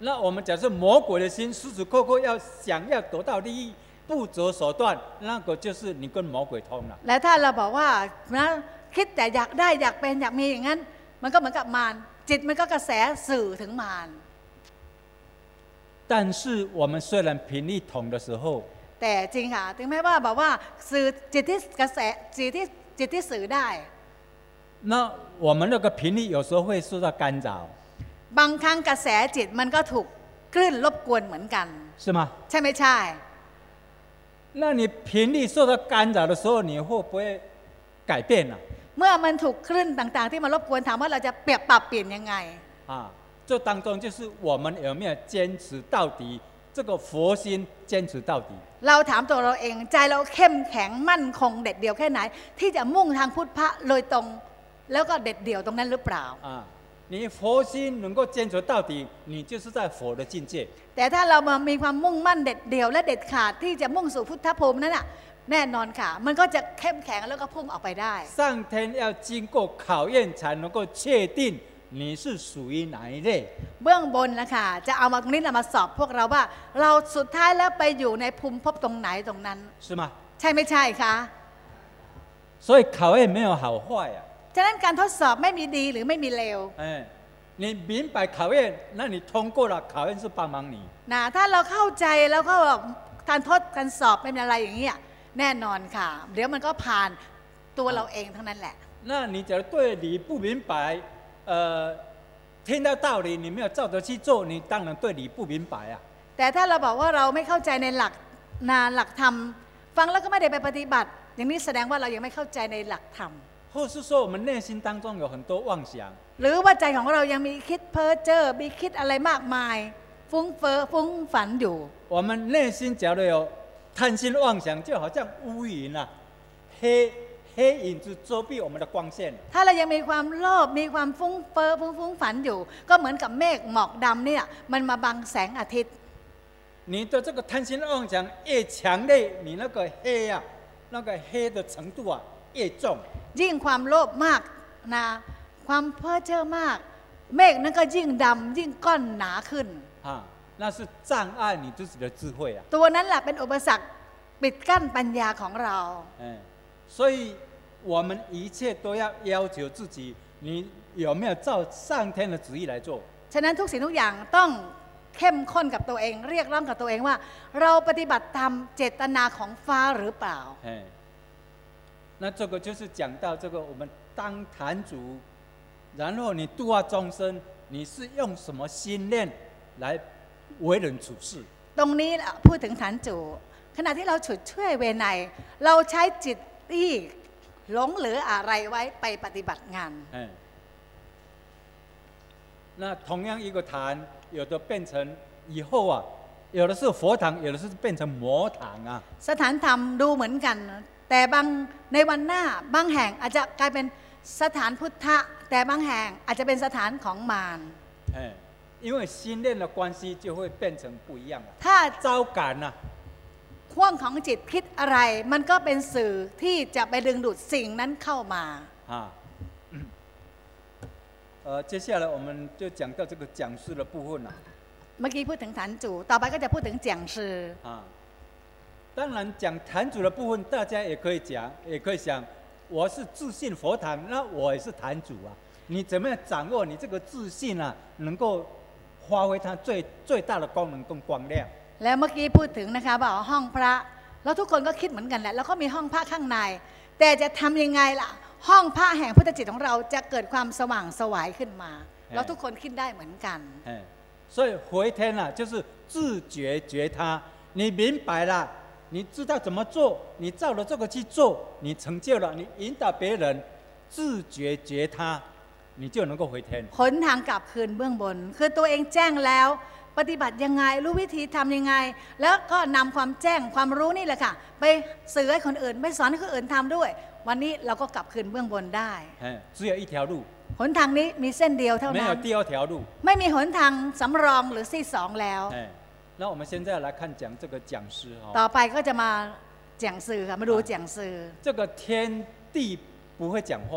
那我们假设魔鬼的心时时刻刻要想要得到利益，不择手段，那个就是你跟魔鬼通了。 และถ้าเราบอกว่านะคิดแต่อยากได้อยากเป็นอยากมีอย่างนั้น มันก็เหมือนกับมารจิตมันก็กระแสสื่อถึงมาร 但是我们虽然频率同的时候， แต่จริงค่ะถึงแม้ว่าบอกว่าสื่อจิตที่กระแสจิตที่จิตที่สื่อได้ 那我们那个频率有时候会受到干扰， บางครั้งกระแสจิตมันก็ถูกคลื่นรบกวนเหมือนกัน 是吗？ ใช่ไม่ใช่ 那你频率受到干扰的时候，你会不会改变呢、 เมื่อมันถูกคลื่นต่างๆ ที่มารบกวนถามว่าเราจะเปรียบปรับเปลี่ยนยังไง 啊？这当中就是我们有没有坚持到底，这个佛心坚持到底。 เราถามตัวเราเองใจเราเข้มแข็งมั่นคงเด็ดเดี่ยวแค่ไหน ที่จะมุ่งทางพุทธพระโดยตรง แล้วก็เด็ดเดี่ยวตรงนั้นหรือเปล่า 啊， 你佛心能够坚持到底，你就是在佛的境界。 แต่ถ้าเรามามีความมุ่งมั่นเด็ดเดี่ยวและเด็ดขาดที่จะมุ่งสู่พุทธภูมินั้นน่ะแน่นอนค่ะ มันก็จะเข้มแข็งแล้วก็พุ่งออกไปได้ 上天要经过考验才能够确定你是属于哪一类。 เบื้องบนนะคะจะเอามาตรงนี้เรามาสอบพวกเราว่า เราสุดท้ายแล้วไปอยู่ในภูมิภพตรงไหนตรงนั้น 是吗？ ใช่ไม่ใช่คะ 所以考验没有好坏呀、 ฉะนั้นการทดสอบไม่มีดีหรือไม่มีเลว 哎，你明白考验，那你通过了，考验是帮忙你。 นะถ้าเราเข้าใจแล้วก็แบบการทดการสอบเป็นอะไรอย่างเงี้ยแน่นอนค่ะ เดี๋ยวมันก็ผ่านตัวเราเองทั้งนั้นแหละ 那你假如对理不明白，呃， 听到道理，你没有照着去做，你当然对理不明白啊。 แต่ถ้าเราบอกว่าเราไม่เข้าใจในหลักนาหลักธรรม ฟังแล้วก็ไม่ได้ไปปฏิบัติ อย่างนี้แสดงว่าเรายังไม่เข้าใจในหลักธรรม 或是说我们内心当中有很多妄想， หรือว่าใจของเรายังมีคิดเพ้อเจ้อมีคิดอะไรมากมาย ฟุ้งเฟ้อฟุ้งฝันอยู่ 我们内心假如有贪心妄想，就好像乌云啊，黑黑影子遮蔽我们的光线。 ถ้าเรายังมีความโลภมีความฟุ้งเฟ้อฟุ้งฟุ้งฝันอยู่ ก็เหมือนกับเมฆหมอกดำเนี่ยมันมาบังแสงอาทิตย์ 你的这个贪心妄想越强烈，你那个黑啊，那个黑的程度啊越重。 ยิ่งความโลภมากนะความเพ้อเจ้อมาก เมฆนั้นก็ยิ่งดำยิ่งก้อนหนาขึ้น 啊，那是障碍你自己的智慧啊。 ตัวนั้นแหละเป็นอุปสรรคปิดกั้นปัญญาของเรา 哎，所以我们一切都要要求自己，你有没有照上天的旨意来做？ ฉะนั้นทุกสิ่งทุกอย่างต้องเข้มข้นกับตัวเอง เรียกร้องกับตัวเองว่า เราปฏิบัติตามเจตนาของฟ้าหรือเปล่า 哎， 那这个就是讲到这个我们当坛主，然后你度化众生，你是用什么心念来为人处事？ ตรงนี้แหละพูดถึงฐานจู ขณะที่เราฉุดช่วยเวไนยเราใช้จิตที่หลงเหลืออะไรไว้ไปปฏิบัติงาน 哎，那同样一个坛，有的变成以后啊，有的是佛堂，有的是变成魔堂啊。 สถานธรรมดูเหมือนกัน แต่บางในวันหน้าบางแห่งอาจจะกลายเป็นสถานพุทธะ แต่บางแห่งอาจจะเป็นสถานของมาร 哎，因为心念的关系，就会变成不一样了。 ถ้า 招感呐、 ห่วงของจิตคิดอะไร มันก็เป็นสื่อที่จะไปดึงดูดสิ่งนั้นเข้ามา 啊，嗯呃，接下来我们就讲到这个讲师的部分了 เมื่อกี้พูดถึงฐานจู ต่อไปก็จะพูดถึงเจียงซือ 啊。 当然，讲坛主的部分，大家也可以讲，也可以想，我是自信佛堂，那我也是坛主啊。你怎么样掌握你这个自信啊，能够发挥它最最大的功能跟光亮？ แล้วเมื่อกี้พูดถึงนะคะว่าห้องพระ แล้วทุกคนก็คิดเหมือนกันแหละ แล้วก็มีห้องพระข้างใน แต่จะทำยังไงล่ะ ห้องพระแห่งพุทธจิตของเราจะเกิดความสว่างสวายขึ้นมา เราทุกคนคิดได้เหมือนกัน 哎，所以回天啊，就是自觉觉他，你明白了， 你知道怎么做，你照着这个去做，你成就了，你引导别人，自觉觉他，你就能够回天。 หนทางกลับคืนเบื้องบน คือตัวเองแจ้งแล้ว ปฏิบัติยังไง รู้วิธีทำยังไง แล้วก็นำความแจ้งความรู้นี่แหละค่ะ ไปสื่อให้คนอื่น ไปสอนให้คนอื่นทำด้วย วันนี้เราก็กลับคืนเบื้องบนได้ 哎，只有一条路， หนทางนี้มีเส้นเดียวเท่า 没 นั้ 有 น 第二条路。 ไม่มีหนทางสำรองหรือซี่สองแล้ว 哎， 那我们现在来看讲这个讲师 ต่อ 哈、哦，ไปก็จะมาเจียงซือค่ะ มาดูเจียงซือ 这个天地不会讲话，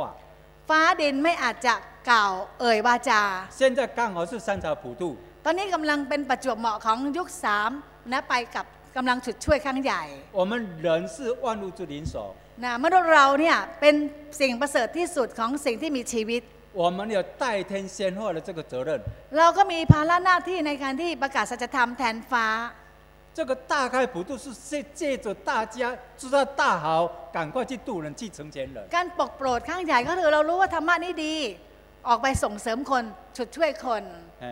ฟ้าดินไม่อาจจะกล่าวเอ่ยวาจา 现在刚好是三朝普渡， ตอนนี้กำลังเป็นประจวบเหมาะของยุคสามนะไปกับกำลังฉุดช่วยครั้งใหญ่ 我们人是万物之灵手， นะมนุษย์เราเนี่ยเป็นสิ่งประเสริฐที่สุดของสิ่งที่มีชีวิต 我们有代天先化的这个责任。 เราก็มีภาระหน้าที่ในการที่ประกาศสัจธรรมแทนฟ้า 这个大开普渡是借借着大家知道大好，赶快去渡人，去成全人。 การปกโปรดครั้งใหญ่ก็คือเรารู้ว่าธรรมะนี่ดี ออกไปส่งเสริมคนฉุดช่วยคน 哎，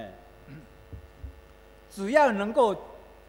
只要能够，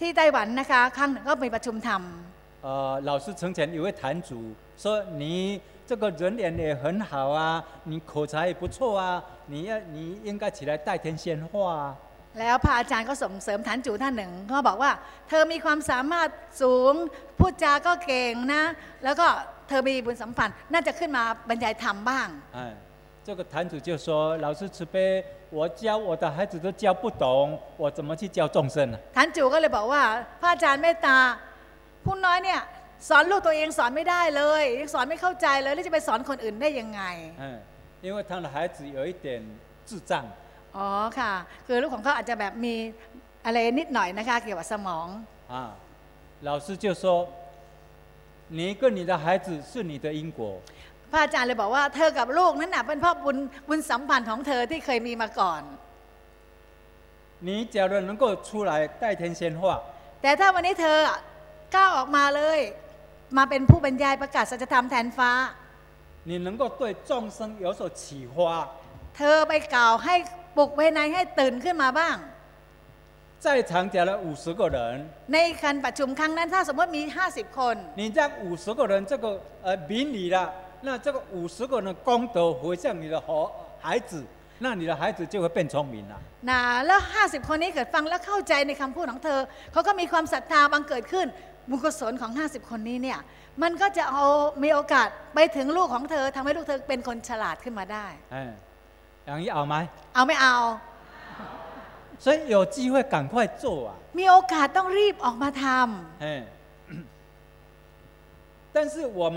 ที่ไต้หวันนะคะครั้งหนึ่งก็มีประชุมธรรม 呃，老师从前有位坛主说你这个人缘也很好啊，你口才也不错啊，你要你应该起来代天先化啊。 แล้วพระอาจารย์ก็ส่งเสริมฐานจูท่านหนึ่งก็บอกว่า เธอมีความสามารถสูง พูดจาก็เก่งนะ แล้วก็เธอมีบุญสัมพันธ์ น่าจะขึ้นมาบรรยายธรรมบ้าง 哎， 这个坛主就说：“老师慈悲，我教我的孩子都教不懂，我怎么去教众生呢、 ฐานจูก็เลยบอกว่า พระอาจารย์เมตตาผู้น้อยเนี่ย สอนลูกตัวเองสอนไม่ได้เลยยังสอนไม่เข้าใจเลยแล้วจะไปสอนคนอื่นได้ยังไง 嗯，因为他的孩子有一点智障， อ๋อค่ะ คือลูกของเขาอาจจะแบบมีอะไรนิดหน่อยนะคะ เกี่ยวกับสมอง 啊，老师就说，你跟你的孩子是你的因果， พ ระอาจารย์เลยบอกว่าเธอกับลูกนั้นน่ะเป็นเพ่อบุญบุญสัมพันธ์ของเธอที่เคยมีมาก่อน 你假如能够出来代天先化， แต่ถ้าวันนี้เธอก้าวออกมาเลย มาเป็นผู้บรรยายประกาศสัจธรรมแทนฟ้า 你能够对众生有所启发， เธอไปกล่าวให้ปลุกเวไนยให้ตื่นขึ้นมาบ้าง 在场讲了五十个人， ในการประชุมครั้งนั้นถ้าสมมติมี 50 คน 你让五十个人这个呃明理了， 那这个五十个人的功德回向你的孩孩子，那你的孩子就会变聪明了。 นะแล้ว 50 คนนี้เกิดฟังแล้วเข้าใจในคำพูดของเธอ เขาก็มีความศรัทธาบังเกิดขึ้น บุญกุศลของ 50 คนนี้เนี่ย มันก็จะเอามีโอกาสไปถึงลูกของเธอทำให้ลูกเธอเป็นคนฉลาดขึ้นมาได้ 哎，杨一熬吗？ เอาไม่เอา 所以有机会赶快做啊！ มีโอกาสต้องรีบออกมาทำ 哎，但是我们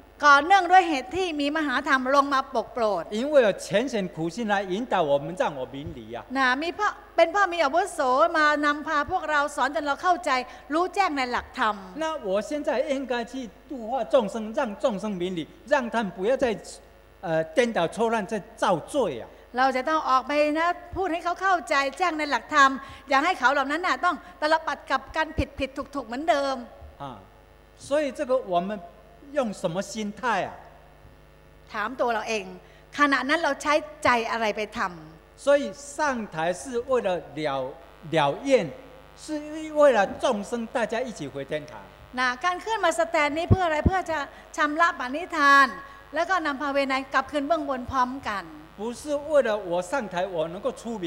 ก่อนเนื่องด้วยเหตุที่มีมหาธรรมลงมาปกโปรด 因为有浅显苦心来引导我们，让我明理啊。 นะมีพ่อเป็นพ่อมีอาวุโสมานำพาพวกเราสอนจนเราเข้าใจ รู้แจ้งในหลักธรรม 那我现在应该去度化众生，让众生明理，让他们不要再呃颠倒错乱，再造罪啊。 เราจะต้องออกไปนะพูดให้เขาเข้าใจแจ้งในหลักธรรม อย่าให้เขาเหล่านั้นน่ะต้องตลปัดกลับกันผิดผิดถูกถูกเหมือนเดิม 啊，所以这个我们 用什么心态啊？ ถามตัวเราเอง ขณะนั้นเราใช้ใจอะไรไปทำ 所以上台是为了了了愿，是为了众生大家一起回天堂。 นะการขึ้นมาสแตนนี้เพื่ออะไรเพื่อจะชำระปณิธาน แล้วก็นำพาเวไนยกลับคืนเบื้องบนพร้อมกัน 不是为了我上台我能够出名，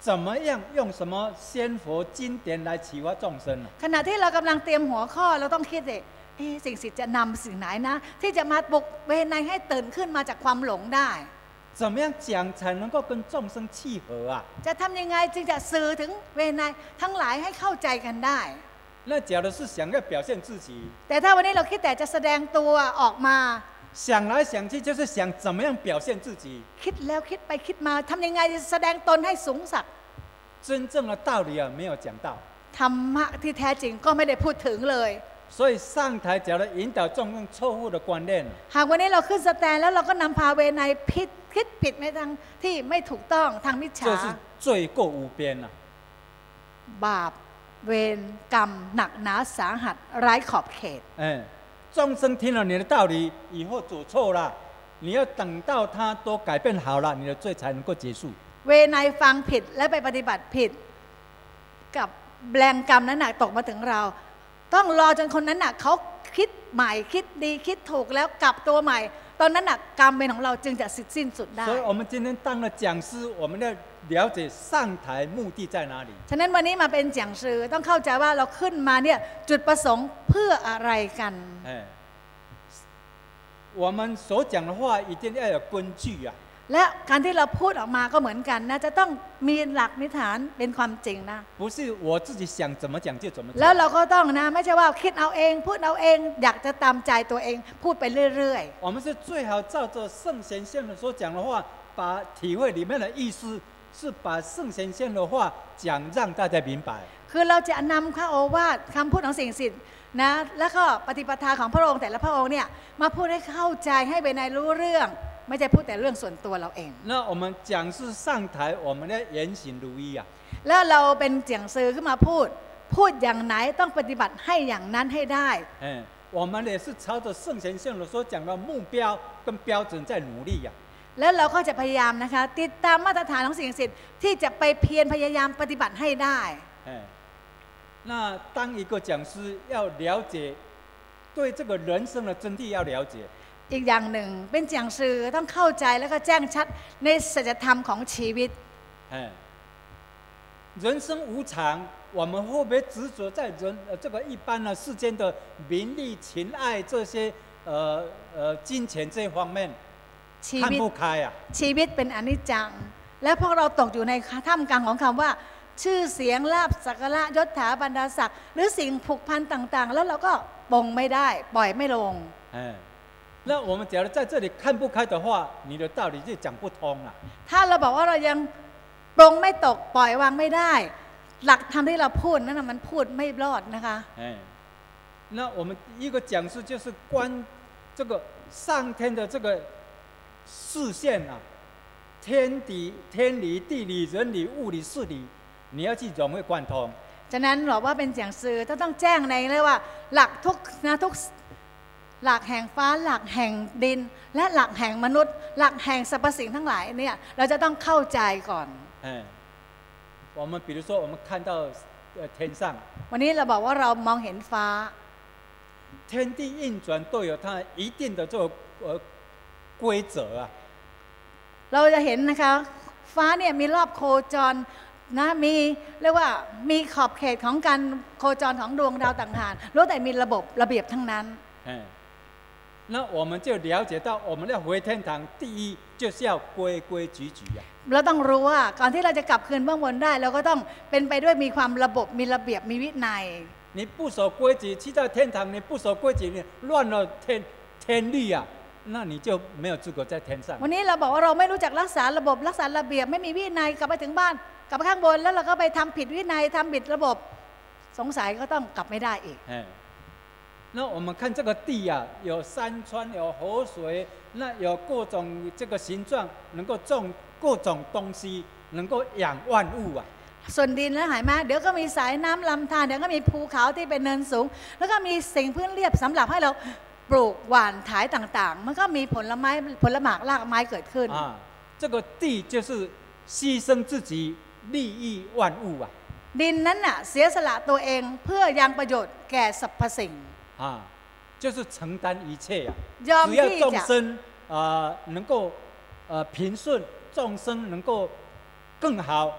怎么样用什么仙佛经典来启发众生呢、 ขณะที่เรากำลังเตรียมหัวข้อเราต้องคิดเลยเอ๊ะสิ่งสิทธิ์จะนำสิ่งไหนนะ ที่จะมาปลุกเวไนยให้ตื่นขึ้นมาจากความหลงได้ 怎么样讲才能够跟众生契合啊？ จะทำยังไงจึงจะสื่อถึงเวไนยทั้งหลายให้เข้าใจกันได้ 那假如是想要表现自己， แต่ถ้าวันนี้เราคิดแต่จะแสดงตัวออกมา 想来想去就是想怎么样表现自己， คิดแล้วคิดไปคิดมาทำยังไงจะแสดงตนให้สูงสักดิ์ 真正的道理啊没有讲到。 ธรรมะที่แท้จริงก็ไม่ได้พูดถึงเลย 所以上台假如引导众生错误的观念， หากวันนี้เราขึ้นสแตนแล้วเราก็นำพาเวไนยผิดคิดผิดในทางที่ไม่ถูกต้องทางมิจฉา 这是罪过无边啊！ บาป เวรกรรม หนักหนาสาหัสไร้ขอบเขต 哎， 众生听了你的道理以后走错了，你要等到他都改变好了，你的罪才能够结束。 เวไนยฟังผิดและไปปฏิบัติผิด กับแรงกรรมนั้นน่ะตกมาถึงเรา ต้องรอจนคนนั้นน่ะเขาคิดใหม่คิดดีคิดถูกแล้วกลับตัวใหม่ ตอนนั้นน่ะกรรมเป็นของเราจึงจะสิ้นสุดได้ 所以我们今天当了讲师，我们要了解上台目的在哪里。 ฉะนั้นวันนี้มาเป็นเจียงซือต้องเข้าใจว่าเราขึ้นมาเนี่ยจุดประสงค์เพื่ออะไรกัน 哎，我们所讲的话一定要有根据啊。 และการที่เราพูดออกมาก็เหมือนกันนะจะต้องมีหลักนิฐานเป็นความจริงนะ 不是我自己想怎么讲就怎么 แล้ว 讲。 เราก็ต้องนะ ไม่ใช่ว่าคิดเอาเอง พูดเอาเอง อยากจะตามใจตัวเอง พูดไปเรื่อย 我们是最好照着圣贤先人所讲的话， 把体会里面的意思，是把圣贤先的话讲让大家明白。 คือเราจะนำข้าโอวาทคำพูดของสิ่งศักดิ์สิทธิ์นะแล้วก็ปฏิปทาของพระองค์แต่ละพระองค์เนี่ยมาพูดให้เข้าใจให้เบนายรู้เรื่อง ไม่ใช่พูดแต่เรื่องส่วนตัวเราเอง 那我们讲师上台，我们要言行如一啊。 แล้วเราเป็นเจียงซือขึ้นมาพูด พูดอย่างไหนต้องปฏิบัติให้อย่างนั้นให้ได้ 哎，我们也是朝着圣贤先的所讲的目标跟标准在努力呀、 แล้วเราก็จะพยายามนะคะ ติดตามมาตรฐานของสิ่งศักดิ์สิทธิ์ที่จะไปเพียรพยายามปฏิบัติให้ได้ 哎，那当一个讲师要了解对这个人生的真谛要了解， อีกอย่างหนึ่งเป็นเจียงซือต้องเข้าใจแล้วก็แจ้งชัดในสัจธรรมของชีวิต 哎，人生无常，我们会不会执着在人呃这个一般的世间的名利、情爱这些呃呃金钱这方面 ชี 看 วิต 不开啊？ ชีวิตเป็นอนิจจัง และพวกเราตกอยู่ในท่ามกลางของคำว่า ชื่อเสียงลาบสักการะยศถาบรรดาศักดิ์หรือสิ่งผูกพันต่างๆ แล้วเราก็ปลงไม่ได้ ปล่อยไม่ลง 哎， 那我们假如在这里看不开的话，你的道理就讲不通了。 ถ้าเราบอกว่าเรายังปลงไม่ตกปล่อยวางไม่ได้ หลักธรรมที่เราพูดนั่นนะมันพูดไม่รอดนะคะ 哎，那我们一个讲师就是观这个上天的这个视线啊，天理、天理、地理、人理、物理、事理，你要去融会贯通。 ฉะนั้นบอกว่าเป็นเสียงสื่อต้องต้องแจ้งในเลยว่า หลักทุกนะทุก หลักแห่งฟ้าหลักแห่งดิน และหลักแห่งมนุษย์ หลักแห่งสรรพสิ่งทั้งหลายเนี่ยเราจะต้องเข้าใจก่อน 哎，我们比如说我们看到呃天上 วันนี้เราบอกว่าเรามองเห็นฟ้า 天地运转都有它一定的这个呃规则啊。 เราจะเห็นนะคะฟ้าเนี่ยมีรอบโคจรนะมีเรียกว่ามีขอบเขตของการโคจรของดวงดาวต่างๆรู้แต่มีระบบระเบียบทั้งนั้น 哎， 那我们就了解到，我们要回天堂，第一就是要规规矩矩呀、 เราต้องรู้ว่าก่อนที่เราจะกลับคืนเบื้องบนได้ เราก็ต้องเป็นไปด้วยมีความระบบมีระเบียบมีวินัย 你不守规矩，去到天堂，你不守规矩，你乱了天天律啊，那你就没有资格在天上。 วันนี้เราบอกว่าเราไม่รู้จักรักษาระบบรักษาระเบียบไม่มีวินัยกลับไปถึงบ้าน กลับไปข้างบนแล้วเราก็ไปทำผิดวินัยทำผิดระบบ สงสัยก็ต้องกลับไม่ได้อีก 哎， 那我们看这个地呀、有山川，有河水，那有各种这个形状，能够种各种东西，能够养万物啊。 ส่วนดินแล้วหายไหมเดี๋ยวก็มีสายน้ำลำธารเดี๋ยวก็มีภูเขาที่เป็นเนินสูง แล้วก็มีสิ่งพื้นเรียบสำหรับให้เราปลูกหว่านถ่ายต่างๆ มันก็มีผลไม้ผลหมากรากไม้เกิดขึ้น 啊，这个地就是牺牲自己，利益万物啊。 ดินนั้นน่ะเสียสละตัวเองเพื่อยังประโยชน์แก่สรรพสิ่ง 啊，就是承担一切呀、 ยอม 只要 ที่ 众 จะ 生啊、能够呃平顺，众生能够更好，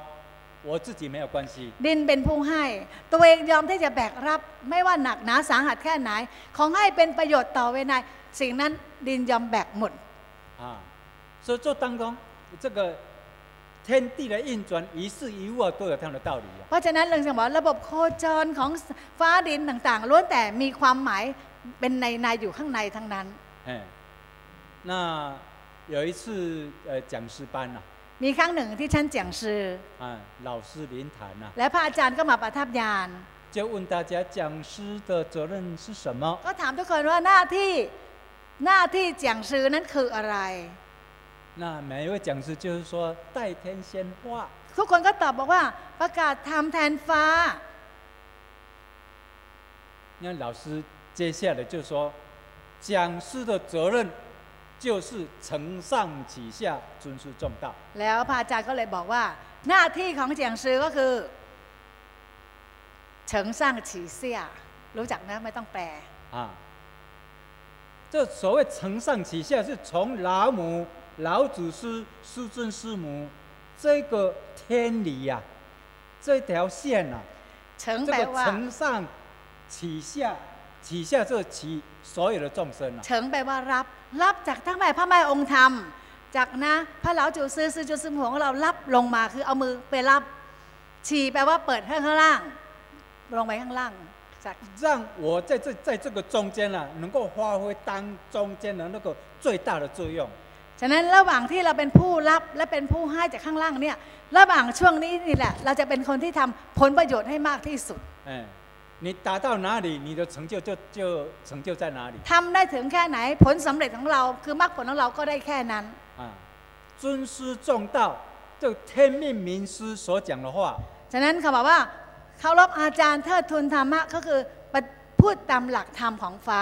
我自己没有关系 ดินเป็นผู้ให้ ตัวเองยอมที่จะแบกรับไม่ว่าหนักหนาสาหัสแค่ไหน ของให้เป็นประโยชน์ต่อเวนายสิ่งนั้นดินยอมแบกหมด 啊。所以这当中这个 天地的运转，一事一物啊都有它的道理啊。 เพราะฉะนั้นเรื่องสมองระบบโคจรของฟ้าดินต่างๆล้วนแต่มีความหมายเป็นในในอยู่ข้างในทั้งนั้น 哎，那有一次呃讲师班呐、 มีครั้งหนึ่งที่ฉันเจียงซือ 啊，老师临谈呐、 และพระอาจารย์ก็มาประทับยาน 就问大家讲师的责任是什么？ ก็ถามทุกคนว่าหน้าที่หน้าที่เจียงซือนั้นคืออะไร 那每一位讲师就是说代天先化。 ทุกคนก็ตอบบอกว่าประกาศทำแทนฟ้า 那老师接下来就说，讲师的责任就是承上启下，尊师重道。 แล้วพระอาจารย์ก็เลยบอกว่า หน้าที่ของเจียงซือก็คือเฉิงสร้างฉีเสี่ยรู้จักนะไม่ต้องแปล 啊，这所谓承上启下，是从老母、 老祖师、师尊师母这个天理呀、这条线呐、 เฉิง 这 แปล 个 ว่า 承上启下，启下这启所有的众生啊， เฉิงแปลว่ารับ รับจากทั้งแม่พระแม่องค์ธรรม จากนะพระเหลาจูซือซือจูซึมของเรารับลงมาคือเอามือไปรับ ฉีแปลว่าเปิดข้างข้างล่าง ลงไปข้างล่างจาก 让我在这在这个中间啊，能够发挥当中间的那个最大的作用。 ฉะนั้นระหว่างที่เราเป็นผู้รับและเป็นผู้ให้จากข้างล่างเนี่ย ระหว่างช่วงนี้นี่แหละ เราจะเป็นคนที่ทำผลประโยชน์ให้มากที่สุด 哎，你达到哪里，你的成就就就成就在哪里 ทำได้ถึงแค่ไหนผลสำเร็จของเราคือมรรคผลของเราก็ได้แค่นั้น 啊。尊师重道，这个天命名师所讲的话， ฉะนั้นเขาบอกว่าเคารพอาจารย์เทิดทูนธรรมะก็คือปฏิพูดตามหลักธรรมของฟ้า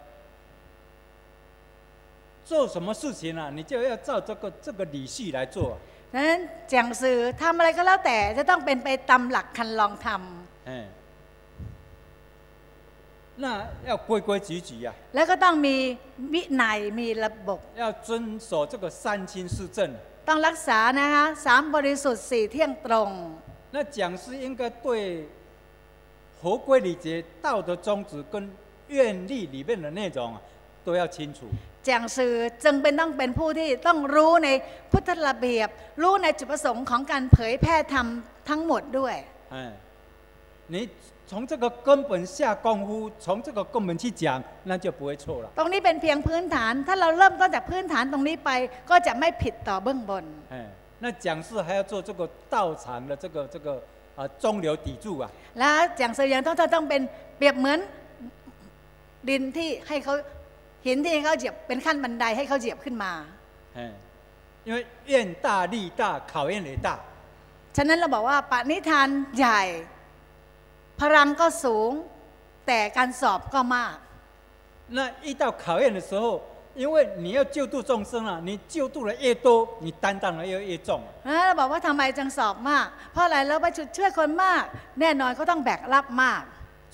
做什么事情啊，你就要照这个这个理序来做、啊。 ฉะนั้นจังซือทำอะไรก็แล้วแต่จะต้องเป็นไปตามหลักคันลองธรรม 哎，那要规规矩矩呀、 แล้วก็ต้องมีวินัยมีระบบ 要遵守这个三清四正。 ต้องรักษานะคะสามบริสุทธิ์สี่เที่ยงตรง 那讲师应该对合规礼节、道德宗旨跟愿力里面的内容啊，都要清楚。 จังซือจึงเป็นต้องเป็นผู้ที่ต้องรู้ในพุทธระเบียบ รู้ในจุดประสงค์ของการเผยแพร่ธรรมทั้งหมดด้วย 哎，你从这个根本下功夫，从这个根本去讲，那就不会错了。 ตรงนี้เป็นเพียงพื้นฐาน ถ้าเราเริ่มต้นจากพื้นฐานตรงนี้ไป ก็จะไม่ผิดต่อเบื้องบน 哎，那讲师还要做这个道场的这个这个啊中流砥柱啊。 แล้วจังซือยังต้องต้องเป็นเปรียบเหมือนดินที่ให้เขา หินที่ให้เขาเหยียบเป็นขั้นบันไดให้เขาเหยียบขึ้นมา 哎，因为愿大力大，考验也大。 ฉะนั้นเราบอกว่าปณิธานใหญ่ พลังก็สูง แต่การสอบก็มาก 那遇到考验的时候，因为你要救度众生啊，你救度的越多，你担当的越越重啊。 นะเราบอกว่าทำไมจึงสอบมาก เพราะอะไรเราไปจุดช่วยคนมาก แน่นอนก็ต้องแบกรับมาก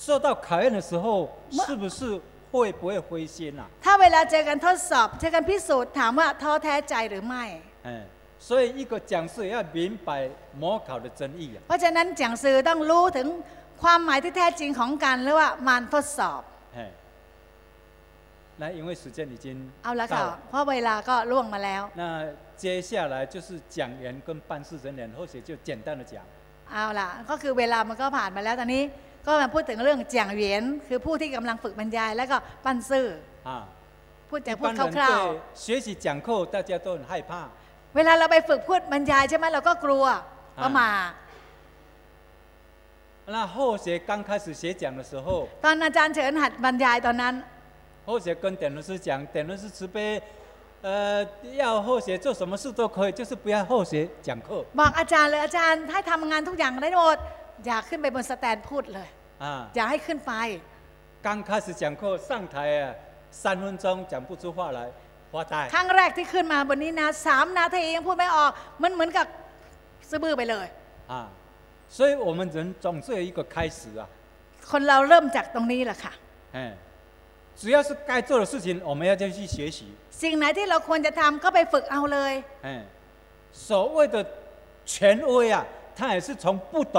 受到考验的时候，是不是 会不会灰心啊？ ถ้าเวลาเจอกันทดสอบเจอกันพิสูจน์ถามว่าท้อแท้ใจหรือไม่ 哎，所以一个讲师也要明白模考的真意啊。 เพราะฉะนั้นจังซือต้องรู้ถึงความหมายที่แท้จริงของการเรียกว่ามารทดสอบ 哎，那因为时间已经 เอาละ 到 ค่ะ 了， เพราะเวลาก็ล่วงมาแล้ว 那接下来就是讲员跟办事人员，或许就简单的讲。 เอาล่ะ ก็คือเวลามันก็ผ่านมาแล้วตอนนี้ ก็มาพูดถึงเรื่องจางเหวียน คือผู้ที่กำลังฝึกบรรยาย แล้วก็ปั้นซื่อ 啊， พูดแต่ 一 พูด 般 ค 人 ร่าว 对学习讲课，大家都很害怕。 ๆ เวลาเราไปฝึกพูดบรรยายใช่ไหมเราก็กลัวก็มา 那后学刚开始学讲的时候， ตอนอาจารย์เฉินหัดบรรยายตอนนั้น 后学跟点论师讲，点论师慈悲，呃，要后学做什么事都可以，就是不要后学讲课 บอกอาจารย์เลยอาจารย์ให้ทำงานทุกอย่างได้หมด อย่าขึ้นไปบนสแตนพูดเลย 啊。 อย่าให้ขึ้นไป 刚开始讲课上台啊，三分钟讲不出话来，发呆 ครั้งแรกที่ขึ้นมาบนนี้นะสามนาทียังพูดไม่ออก มันเหมือนกับสะบือไปเลย 啊。所以我们人总是有一个开始啊， คนเราเริ่มจากตรงนี้แหละค่ะ 哎，只要是该做的事情，我们要就去学习， สิ่งไหนที่เราควรจะทำก็ไปฝึกเอาเลย 哎，所谓的权威啊，他也是从不懂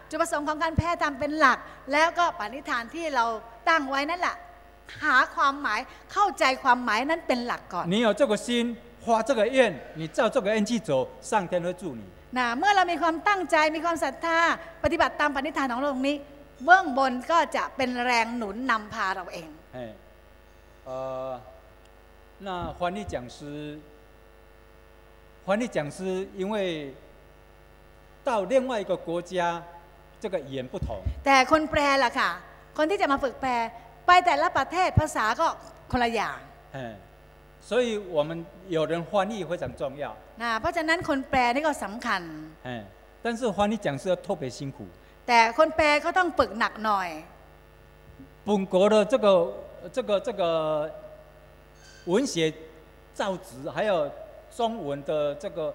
จุดประสงค์ของการแพทย์ทำเป็นหลัก แล้วก็ปณิธานที่เราตั้งไว้นั่นแหละ หาความหมายเข้าใจความหมายนั้นเป็นหลักก่อน 你有这个心， 发这个愿，你照这个愿去走，上天会助你。 นะเมื่อเรามีความตั้งใจมีความศรัทธา ปฏิบัติตามปณิธานของเราตรงนี้ เบื้องบนก็จะเป็นแรงหนุนนำพาเราเอง 哎，呃，那翻译讲师，翻译讲师因为到另外一个国家， 这个语言不同， แต่คนแปลล่ะค่ะ คนที่จะมาฝึกแปล ไปแต่ละประเทศภาษาก็คนละอย่าง 哎，所以我们有人翻译非常重要， นะเพราะฉะนั้นคนแปลนี่ก็สำคัญ 哎，但是翻译讲师要特别辛苦。 แต่คนแปลก็ต้องฝึกหนักหน่อย 本国的这个这个这个文学造纸，还有中文的这个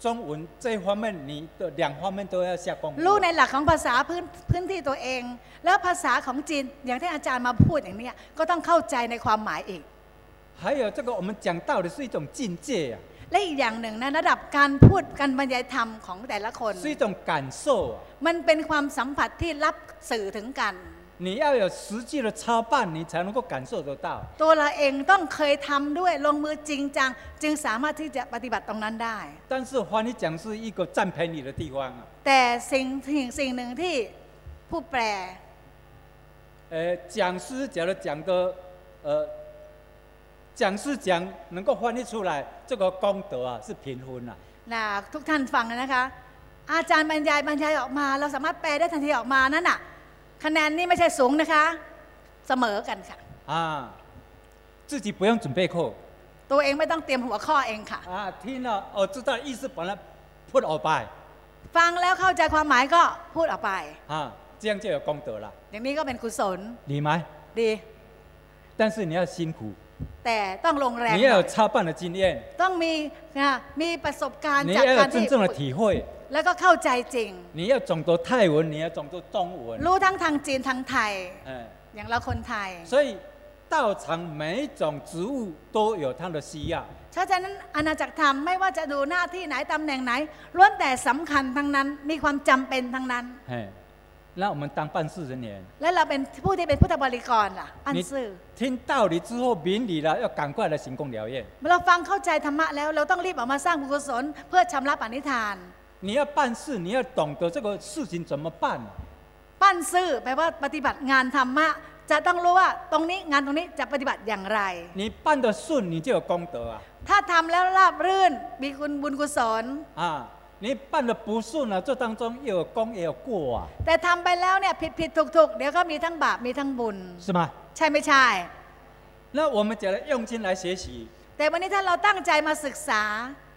中文这一方面，你的两方面都要下功夫。 รู้ในหลักของภาษาพื้นพื้นที่ตัวเอง แล้วภาษาของจีนอย่างที่อาจารย์มาพูดอย่างเนี้ยก็ต้องเข้าใจในความหมายอีก 还有这个我们讲道理是一种境界啊， และอีกอย่างหนึ่งนะระดับการพูดการบรรยายธรรมของแต่ละคน 是一种感受啊。 มันเป็นความสัมผัสที่รับสื่อถึงกัน 你要有实际的操办，你才能够感受得到。 ตัวเราเองต้องเคยทำด้วยลงมือจริงจัง จึงสามารถที่จะปฏิบัติตรงนั้นได้ 但是翻译讲是一个占便宜的地方啊。 แต่สิ่งสิ่งสิ่งหนึ่งที่ผู้แปล 呃，讲师假如讲的，呃，讲师讲能够翻译出来，这个功德啊是平分啊。 นะทุกท่านฟังนะคะ อาจารย์บรรยายบรรยายออกมา เราสามารถแปลได้ทันทีออกมานั่นน่ะ คะแนนนี่ไม่ใช่สูงนะคะ เสมอกันค่ะ 啊，自己不用准备课 ตัวเองไม่ต้องเตรียมหัวข้อเองค่ะ 啊，听了哦，知道意思，把它 put out by ฟังแล้วเข้าใจความหมายก็พูดออกไป 啊，这样就有功德了， อย่างนี้ก็เป็นกุศล 理吗？ ดี 但是你要辛苦， แต่ต้องลงแรง 你 หน่ 要 อ 有 ย 操办的经验， ต้องมีนะมีประสบการณ์ 你 จาก 要 กา 有 รที่ 真正的体会， แล้วก็เข้าใจจริง 你要懂得泰文，你要懂得中文， รู้ทั้งทางจีนทางไทย 哎， อย่างเราคนไทย 所以道场每一种职务都有它的需要。 เพราะฉะนั้นอาณาจักรธรรมไม่ว่าจะดูหน้าที่ไหนตำแหน่งไหนล้วนแต่สำคัญทั้งนั้น มีความจำเป็นทั้งนั้น 哎，那我们当办事人员， และเราเป็นผู้ที่เป็นพุทธบริกรล่ะอัน 你 ซื่อ 听道理之后明理了，要赶快来行功疗业。 เมื่อเราฟังเข้าใจธรรมะแล้วเราต้องรีบออกมาสร้างบุญกุศลเพื่อชำระปณิธาน 你要办事，你要懂得这个事情怎么办。 ปั้นซื่อแปลว่าปฏิบัติงานธรรมะ จะต้องรู้ว่าตรงนี้งานตรงนี้จะปฏิบัติอย่างไร 你办得顺，你就有功德啊！ ถ้าทำแล้วราบรื่น มีคุณบุญกุศล 啊，你办得不顺啊，这当中又有功也有过啊， แต่ทำไปแล้วเนี่ยผิดผิดถูกถูกเดี๋ยวก็มีทั้งบาปมีทั้งบุญ 是吗？ ใช่ไม่ใช่ 那我们讲的用心来学习， แต่วันนี้ถ้าเราตั้งใจมาศึกษา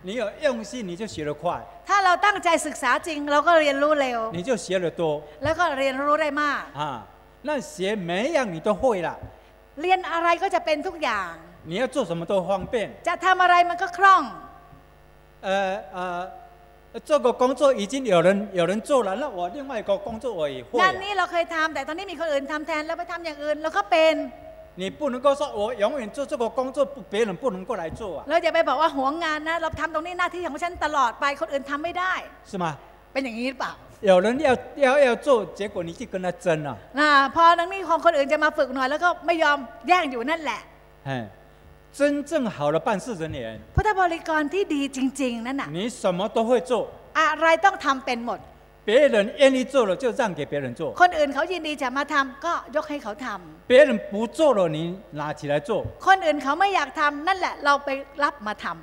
你有用心，你就学得快， ถ้าเราตั้งใจศึกษาจริง เราก็เรียนรู้เร็ว 你就学得多 แล้วก็เรียนรู้ได้มาก 啊。那学每一样你都会了， เรียนอะไรก็จะเป็นทุกอย่าง 你要做什么都方便。 จะทำอะไรมันก็คล่อง 呃呃，这个工作已经有人有人做了，那我另外一个工作我也会、 งาน 啊。 นี้เราเคยทำแต่ตอนนี้มีคนอื่นทำแทนแล้วไปทำอย่างอื่นเราก็เป็น 你不能够说我永远做这个工作，不别人不能够来做啊， เราอย่าไปบอกว่าหัวงานนะ เราทำตรงนี้หน้าที่ของฉันตลอดไปคนอื่นทำไม่ได้ 是吗？ เป็นอย่างนี้หรือเปล่า 有人要要要做，结果你去跟他争啊， นะพอนังนี้ของคนอื่นจะมาฝึกหน่อย แล้วก็ไม่ยอมแย่งอยู่นั่นแหละ 哎，真正好的办事人员， พุทธบริกรที่ดีจริง ๆ นั่นน่ะ 你什么都会做， อะไรต้องทำเป็นหมด 别人愿意做了就让给别人做， คนอื่นเขายินดีจะมาทำก็ยกให้เขาทำ 别人不做了你拿起来做， คนอื่นเขาไม่อยากทำนั่นแหละเราไปรับมาทำ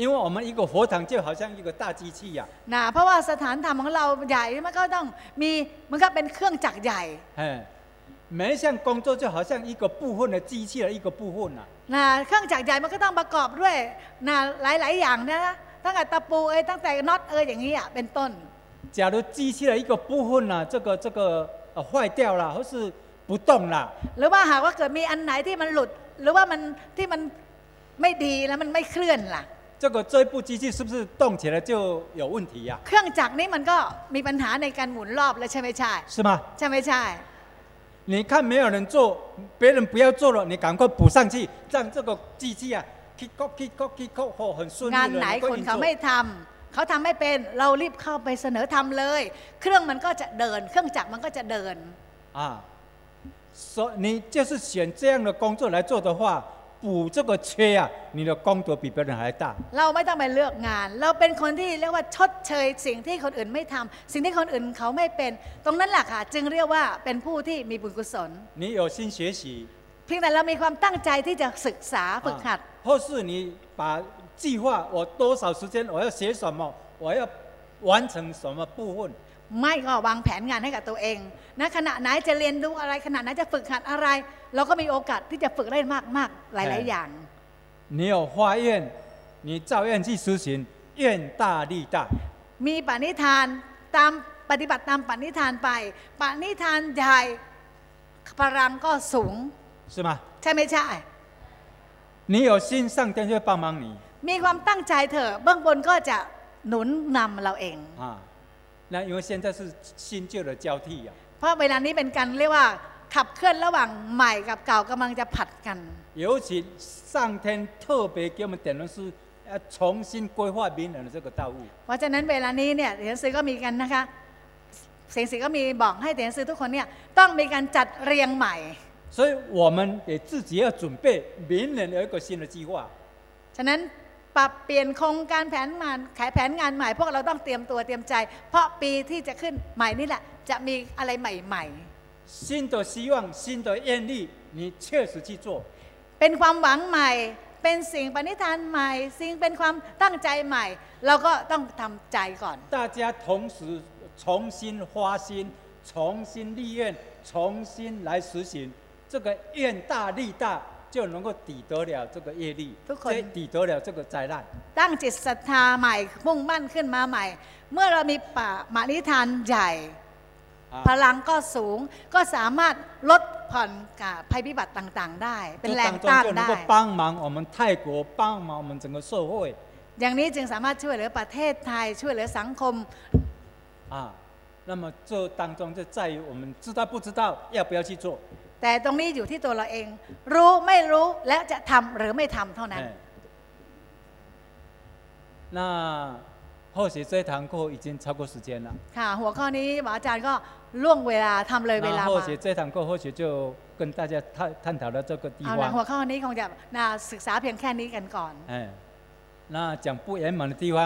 因为我们一个佛堂就好像一个大机器呀、 นะเพราะว่าสถานธรรมของเราใหญ่มันก็ต้องมีมันก็เป็นเครื่องจักรใหญ่ 哎，每一项工作就好像一个部分的机器的一个部分啊， นะเครื่องจักรใหญ่มันก็ต้องประกอบด้วยนะหลาย ๆ อย่างนะตั้งแต่ตะปูเอ้ยตั้งแต่น็อตเอ้ยอย่างนี้อ่ะเป็นต้น 假如机器的一个部分呢、这个这个呃坏掉了，或是不动了， หรือว่าหากว่าเกิดมีอันไหนที่มันหลุด หรือว่ามันที่มันไม่ดีแล้วมันไม่เคลื่อนล่ะ 这个这一部机器是不是动起来就有问题呀、 เครื่องจักรนี้มันก็มีปัญหาในการหมุนรอบแล้วใช่ไหมใช่ 是吗？ ใช่ไม่ใช่ 你看没有人做，别人不要做了，你赶快补上去，让这个机器啊，kick off kick off kick off 哦很顺利 งาน 的 ไหน 能够 คน 运 เขา 作 ไม่ทำ เขาทำไม่เป็นเรารีบเข้าไปเสนอทำเลย เครื่องมันก็จะเดิน เครื่องจักรมันก็จะเดิน 啊。所你就是选这样的工作来做的话， 补这个缺啊，你的功德比别人还大。 เราไม่ต้องไปเลือกงาน เราเป็นคนที่เรียกว่าชดเชยสิ่งที่คนอื่นไม่ทำสิ่งที่คนอื่นเขาไม่เป็น ตรงนั้นแหละค่ะ จึงเรียกว่าเป็นผู้ที่มีบุญกุศล 你有心学习， เพียงแต่เรามีความตั้งใจที่จะศึกษาฝึกหัด 啊或是你把 计划我多少时间我要学什么，我要完成什么部分， ไม่ก็วางแผนงานให้กับตัวเองนะขณะไหนจะเรียนรู้อะไรขณะไหนจะฝึกหัดอะไร เราก็มีโอกาสที่จะฝึกได้มากมากๆหลาย ๆ อย่าง 你有发愿，你照愿去实行，愿大利大。 มีปณิธานตามปฏิบัติตามปณิธานไปปณิธานใหญ่พลังก็สูง 是吗？ ใช่ไม่ใช่ 你有心，上天就会帮忙你 มีความตั้งใจเถอะเบื้องบนก็จะหนุนนำเราเอง 啊。那因为现在是新旧的交替呀、 เพราะเวลานี้เป็นการเรียกว่าขับเคลื่อนระหว่างใหม่กับเก่ากำลังจะผัดกัน 尤其上天特别给我们点的是要重新规划明人的这个道路。 เพราะฉะนั้นเวลานี้เนี่ยเถียนซื้อก็มีกันนะคะเสียงสีก็มีบอกให้เถียนซื้อทุกคนเนี่ยต้องมีการจัดเรียงใหม่ 所以我们得自己要准备，明年有一个新的计划。 ฉะนั้น ปรับเปลี่ยนโครงการแผนงานขายแผนงานใหม่ พวกเราต้องเตรียมตัวเตรียมใจ เพราะปีที่จะขึ้นใหม่นี่แหละ จะมีอะไรใหม่ 新的希望，新的愿力，你确实去做。 ๆ เป็นความหวังใหม่ เป็นสิ่งปณิธานใหม่ สิ่งเป็นความตั้งใจใหม่ เราก็ต้องทำใจก่อน 大家同时重新发心，重新立愿，重新来实行，这个愿大力大， 就能够抵得了这个业力，ทุกคน 这抵得了这个灾难。 ตั้งจิตศรัทธาใหม่มุ่งมั่นขึ้นมาใหม่ เมื่อเรามีป่ามานิธานใหญ่ 啊 พลังก็สูง ก็สามารถลดผ่อนกับภัยพิบัติต่างๆ ได้ เป็น 这 แรง 当中 ต้าน 就能 ได้ 够帮忙我们泰国，帮忙我们整个社会 อย่างนี้จึงสามารถช่วยเหลือประเทศไทย ช่วยเหลือสังคม 啊。那么这当中就在于我们知道不知道，要不要去做。 แต่ตรงนี้อยู่ที่ตัวเราเอง รู้ไม่รู้และจะทำหรือไม่ทำเท่านั้น 哎，那或许这堂课已经超过时间了。 ค่ะ หัวข้อนี้หมออาจารย์ก็ล่วงเวลาทำเลยเวลา 那或 มา 许这堂课或许就跟大家探探讨到这个地 เอาละหัว 方。 ข้อนี้คงจะน่าศึกษาเพียงแค่นี้กันก่อน 哎， 那讲不圆满的地方，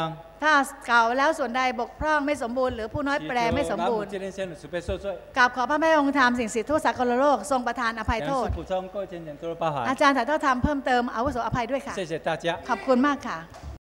ถ้าเก่าแล้วส่วนใดบกพร่องไม่สมบูรณ์หรือผู้น้อยแปลไม่สม 南 บู 无 รณ์ 今天先的慈悲受罪。 กราบขอพระแม่องค์ธรรมสิ่งศักดิ์สิทธิ์ทั่วสากลโลกทรงประทานอภัยโท 杨 ษ 师补充，各位请讲多多包 อา 涵。 จารย์ถ่ายทอดธรรมเพิ่มเติมอาวุโสอภัยด้วยค่ะ 谢谢大家。 ขอบคุณมากค่ะ